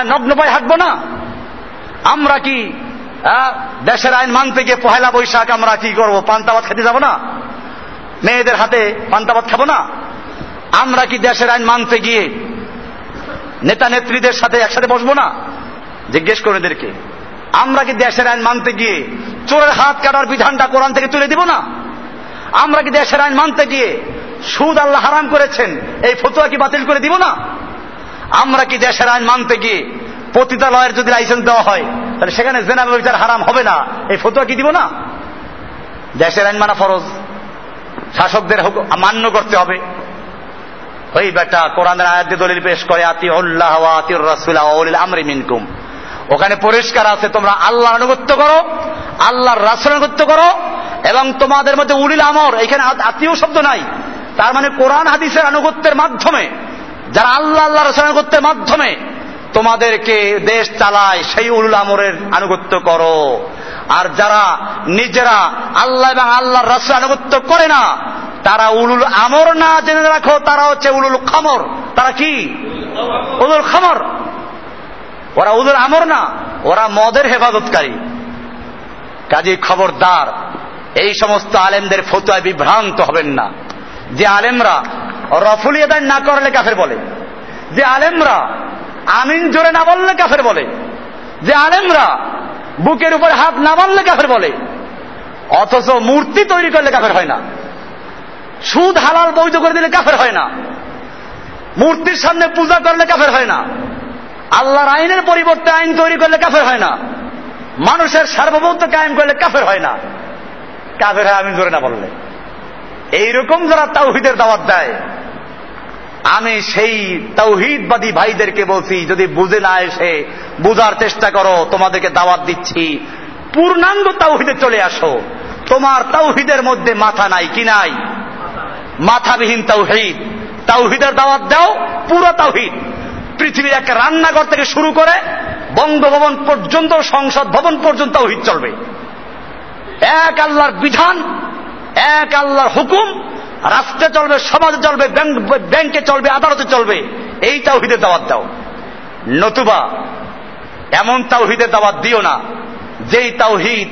নগ্ন পায়ে হাঁটবো না? আমরা কি দেশের আইন মানতে গিয়ে পহেলা বৈশাখ আমরা কি করব পান্তাবাদ খেতে যাব না? মেয়েদের হাতে পান্তাবাদ খাব না? আমরা কি দেশের আইন মানতে গিয়ে নেতা নেত্রীদের সাথে একসাথে বসবো না? জিজ্ঞেস করে এদেরকে আমরা কি দেশের আইন মানতে গিয়ে চোরের হাত কাটার বিধানটা কোরআন থেকে তুলে দিব না? আমরা কি দেশের আইন মানতে গিয়ে সুদ আল্লাহ হারাম করেছেন, এই ফতুয়া কি বাতিল করে দিব না? আমরা কি দেশের আইন মানতে গিয়ে পতিতালয়ের যদি লাইসেন্স দেওয়া হয়, তাহলে সেখানে জেনা বিচার হারাম হবে না, এই ফতুয়া কি দিব না? দেশের আইন মানা ফরজ, শাসকদের মান্য করতে হবে। ওই বেটা কোরআনের আয়াত দলিল পেশ করে আতি উল্লাহ আতি আমরি মিনকুম। ওখানে পরিষ্কার আছে, তোমরা আল্লাহ আনুগত্য করো, আল্লাহর রাসুল আনুগত্য করো, এবং তোমাদের মধ্যে উলিল আমর, এখানে আত্মীয় শব্দ নাই। তার মানে কোরআন হাদিসের আনুগত্যের মাধ্যমে, যারা আল্লাহ আল্লাহ রাসুল আনুগত্যের মাধ্যমে তোমাদেরকে দেশ চালায়, সেই উলুল আমরের আনুগত্য করো। আর যারা নিজেরা আল্লাহ এবং আল্লাহর রাসুল আনুগত্য করে না, তারা উলুল আমর না জেনে রাখো, তারা হচ্ছে উলুল খামর। তারা কি? উলুল খামর। ওরা উলুল আমর না, ওরা মদের হেফাজতকারী। কাজী খবরদার, এই সমস্ত আলেমদের ফতুয়ায় বিভ্রান্ত হবেন না। যে আলেমরা রফুল রফুলিয়াদান না করলে কাফের বলে। যে আলেমরা আমিন জোরে না বললে কাফের বলে। যে আলেমরা বুকের উপরে হাত না মারলে কাফের বলে। অথচ মূর্তি তৈরি করলে কাফের হয় না। সুদ হালাল বৈধ করে দিলে কাফের হয় না। মূর্তির সামনে পূজা করলে কাফের হয় না। আল্লাহর আইনের পরিবর্তে আইন তৈরি করলে কাফের হয় না। মানুষের সার্বভৌমত্ব কায়েম করলে কাফের হয় না। কাফের হয় আমি জোরে না বললে। এইরকম যারা তাওহিদের দাওয়াত দেয়, আমি সেই তৌহিদবাদী ভাইদেরকে বলছি, যদি বুঝে না এসে বুঝার চেষ্টা করো, তোমাদেরকে দাওয়াত দিচ্ছি, পূর্ণাঙ্গ তাওহিদে চলে আসো। তোমার তাওহিদের মধ্যে মাথা নাই, কি নাই? মাথাবিহীন তাওহিদ। তাওহিদের দাওয়াত দাও, পুরো তাওহিদ। পৃথিবীর একটা রান্নাঘর থেকে শুরু করে বঙ্গভবন পর্যন্ত, সংসদ ভবন পর্যন্ত তাওহিদ চলবে। এক আল্লাহর বিধান এক আল্লাহর হুকুম, রাষ্ট্রে চলবে, সমাজে চলবে, ব্যাংকে চলবে, আদালতে চলবে, এই তাওহিদের দাওয়াত দাও। নতুবা, এমন তাওহিদের দাওয়াত দিও না, যেই তাওহিদ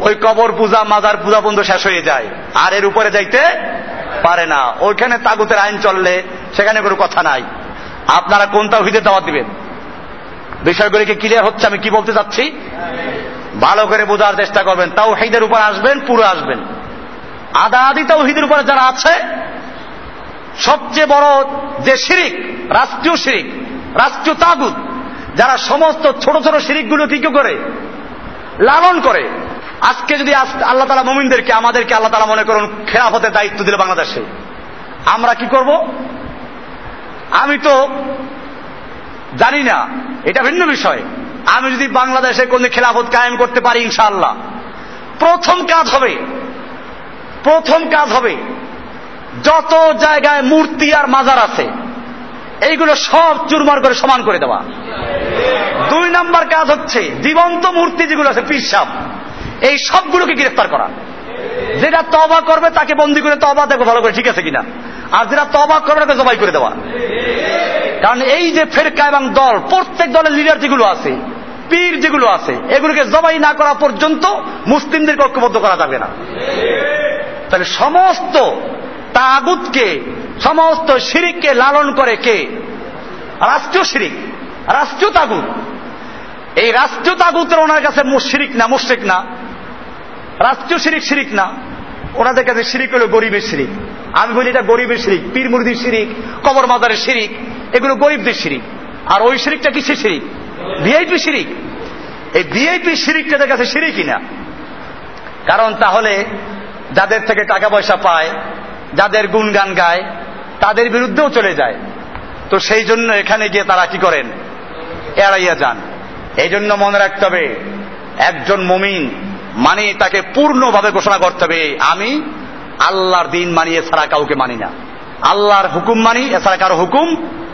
ওই কবর পূজা, মাজার পূজা বন্ধ শেষ হয়ে যায়, আর এর উপরে যাইতে পারে না। ওইখানে তাগুতের আইন চললে সেখানে কোনো কথা নাই। আপনারা কোন তাওহিদের দাওয়াত দিবেন? বিষয়গুলিকে ক্লিয়ার হচ্ছে, আমি কি বলতে চাচ্ছি? ভালো করে বোঝার চেষ্টা করবেন, তাওহিদের উপর আসবেন, পুরো আসবেন। আদা আদি তাওহিদের উপরে যারা আছে, সবচেয়ে বড় যে শিরিক, রাষ্ট্রীয় শিরিক, রাষ্ট্রীয় তাগুদ যারা সমস্ত ছোট ছোট শিরিকগুলো কি করে? লালন করে। আজকে যদি আল্লাহ তালা মোমিনদেরকে, আমাদেরকে আল্লাহ তালা মনে করুন, খেলাফতের দায়িত্ব দিল বাংলাদেশে। আমরা কি করব? আমি তো জানি না, এটা ভিন্ন বিষয়। আমি যদি বাংলাদেশে কোন খেলাফত কায়েম করতে পারি, ইনশাআল্লাহ। প্রথম কাজ হবে, প্রথম কাজ হবে, যত জায়গায় মূর্তি আর মাজার আছে, এইগুলো সব চুরমার করে সমান করে দেওয়া। দুই নাম্বার কাজ হচ্ছে, জীবন্ত মূর্তি যেগুলো আছে পিসাব এই সবগুলোকে গ্রেফতার করা। যেটা তবা করবে, তাকে বন্দি করে তবা দেখো ভালো করে ঠিক আছে কিনা। আর যেটা তবা করবে, তাকে জবাই করে দেওয়া। কারণ এই যে ফেরকা এবং দল, প্রত্যেক দলের লিডার যেগুলো আছে পীর যেগুলো আছে, এগুলোকে জবাই না করা পর্যন্ত মুসলিমদেরকে ঐক্যবদ্ধ করা যাবে না। তাহলে সমস্ত তাগুতকে, সমস্ত শিরিককে লালন করে কে? রাষ্ট্রীয় শিরিক, রাষ্ট্রীয় তাগুত। এই রাষ্ট্রীয় তাগুতের ওনার কাছে শিরিক না, মুশ্রিক না। রাষ্ট্রীয় শিরিক শিরিক না। ওনাদের কাছে শিরিক হলো গরিবের শিরিক। আমি বলি এটা গরিবের শিরিক পীর মুরদির শিরিক কবর মাজারের শিরিক, এগুলো গরিবদের শিরিক। আর ওই শিরিকটা কিসের শিরিক? ভিআইপি শিরিক। এই ভিআইপি শিরিকটা তাদের কাছে শিরিকই না কারণ তাহলে যাদের থেকে টাকা পয়সা পায়, যাদের গুণগান গায়, তাদের বিরুদ্ধেও চলে যায়। তো সেই জন্য এখানে গিয়ে তারা কি করেন? এড়াইয়া যান। এই জন্য মনে রাখতে হবে, একজন মমিন মানে তাকে পূর্ণভাবে ঘোষণা করতে হবে, আমি আল্লাহর দিন মানি, এছাড়া কাউকে মানি না। আল্লাহর হুকুম মানি, এছাড়া কারও হুকুম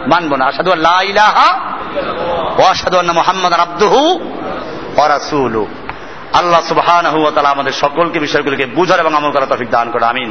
মানব না। আসাদু আল্লাহ ইলাহা আল্লাহ মোহাম্মদ আব্দুহু ও রাসূলু আল্লাহ সুবাহ আমাদের সকলকে, বিষয়গুলিকে বুঝার এবং আমল করা তফিক দান করে আমিন।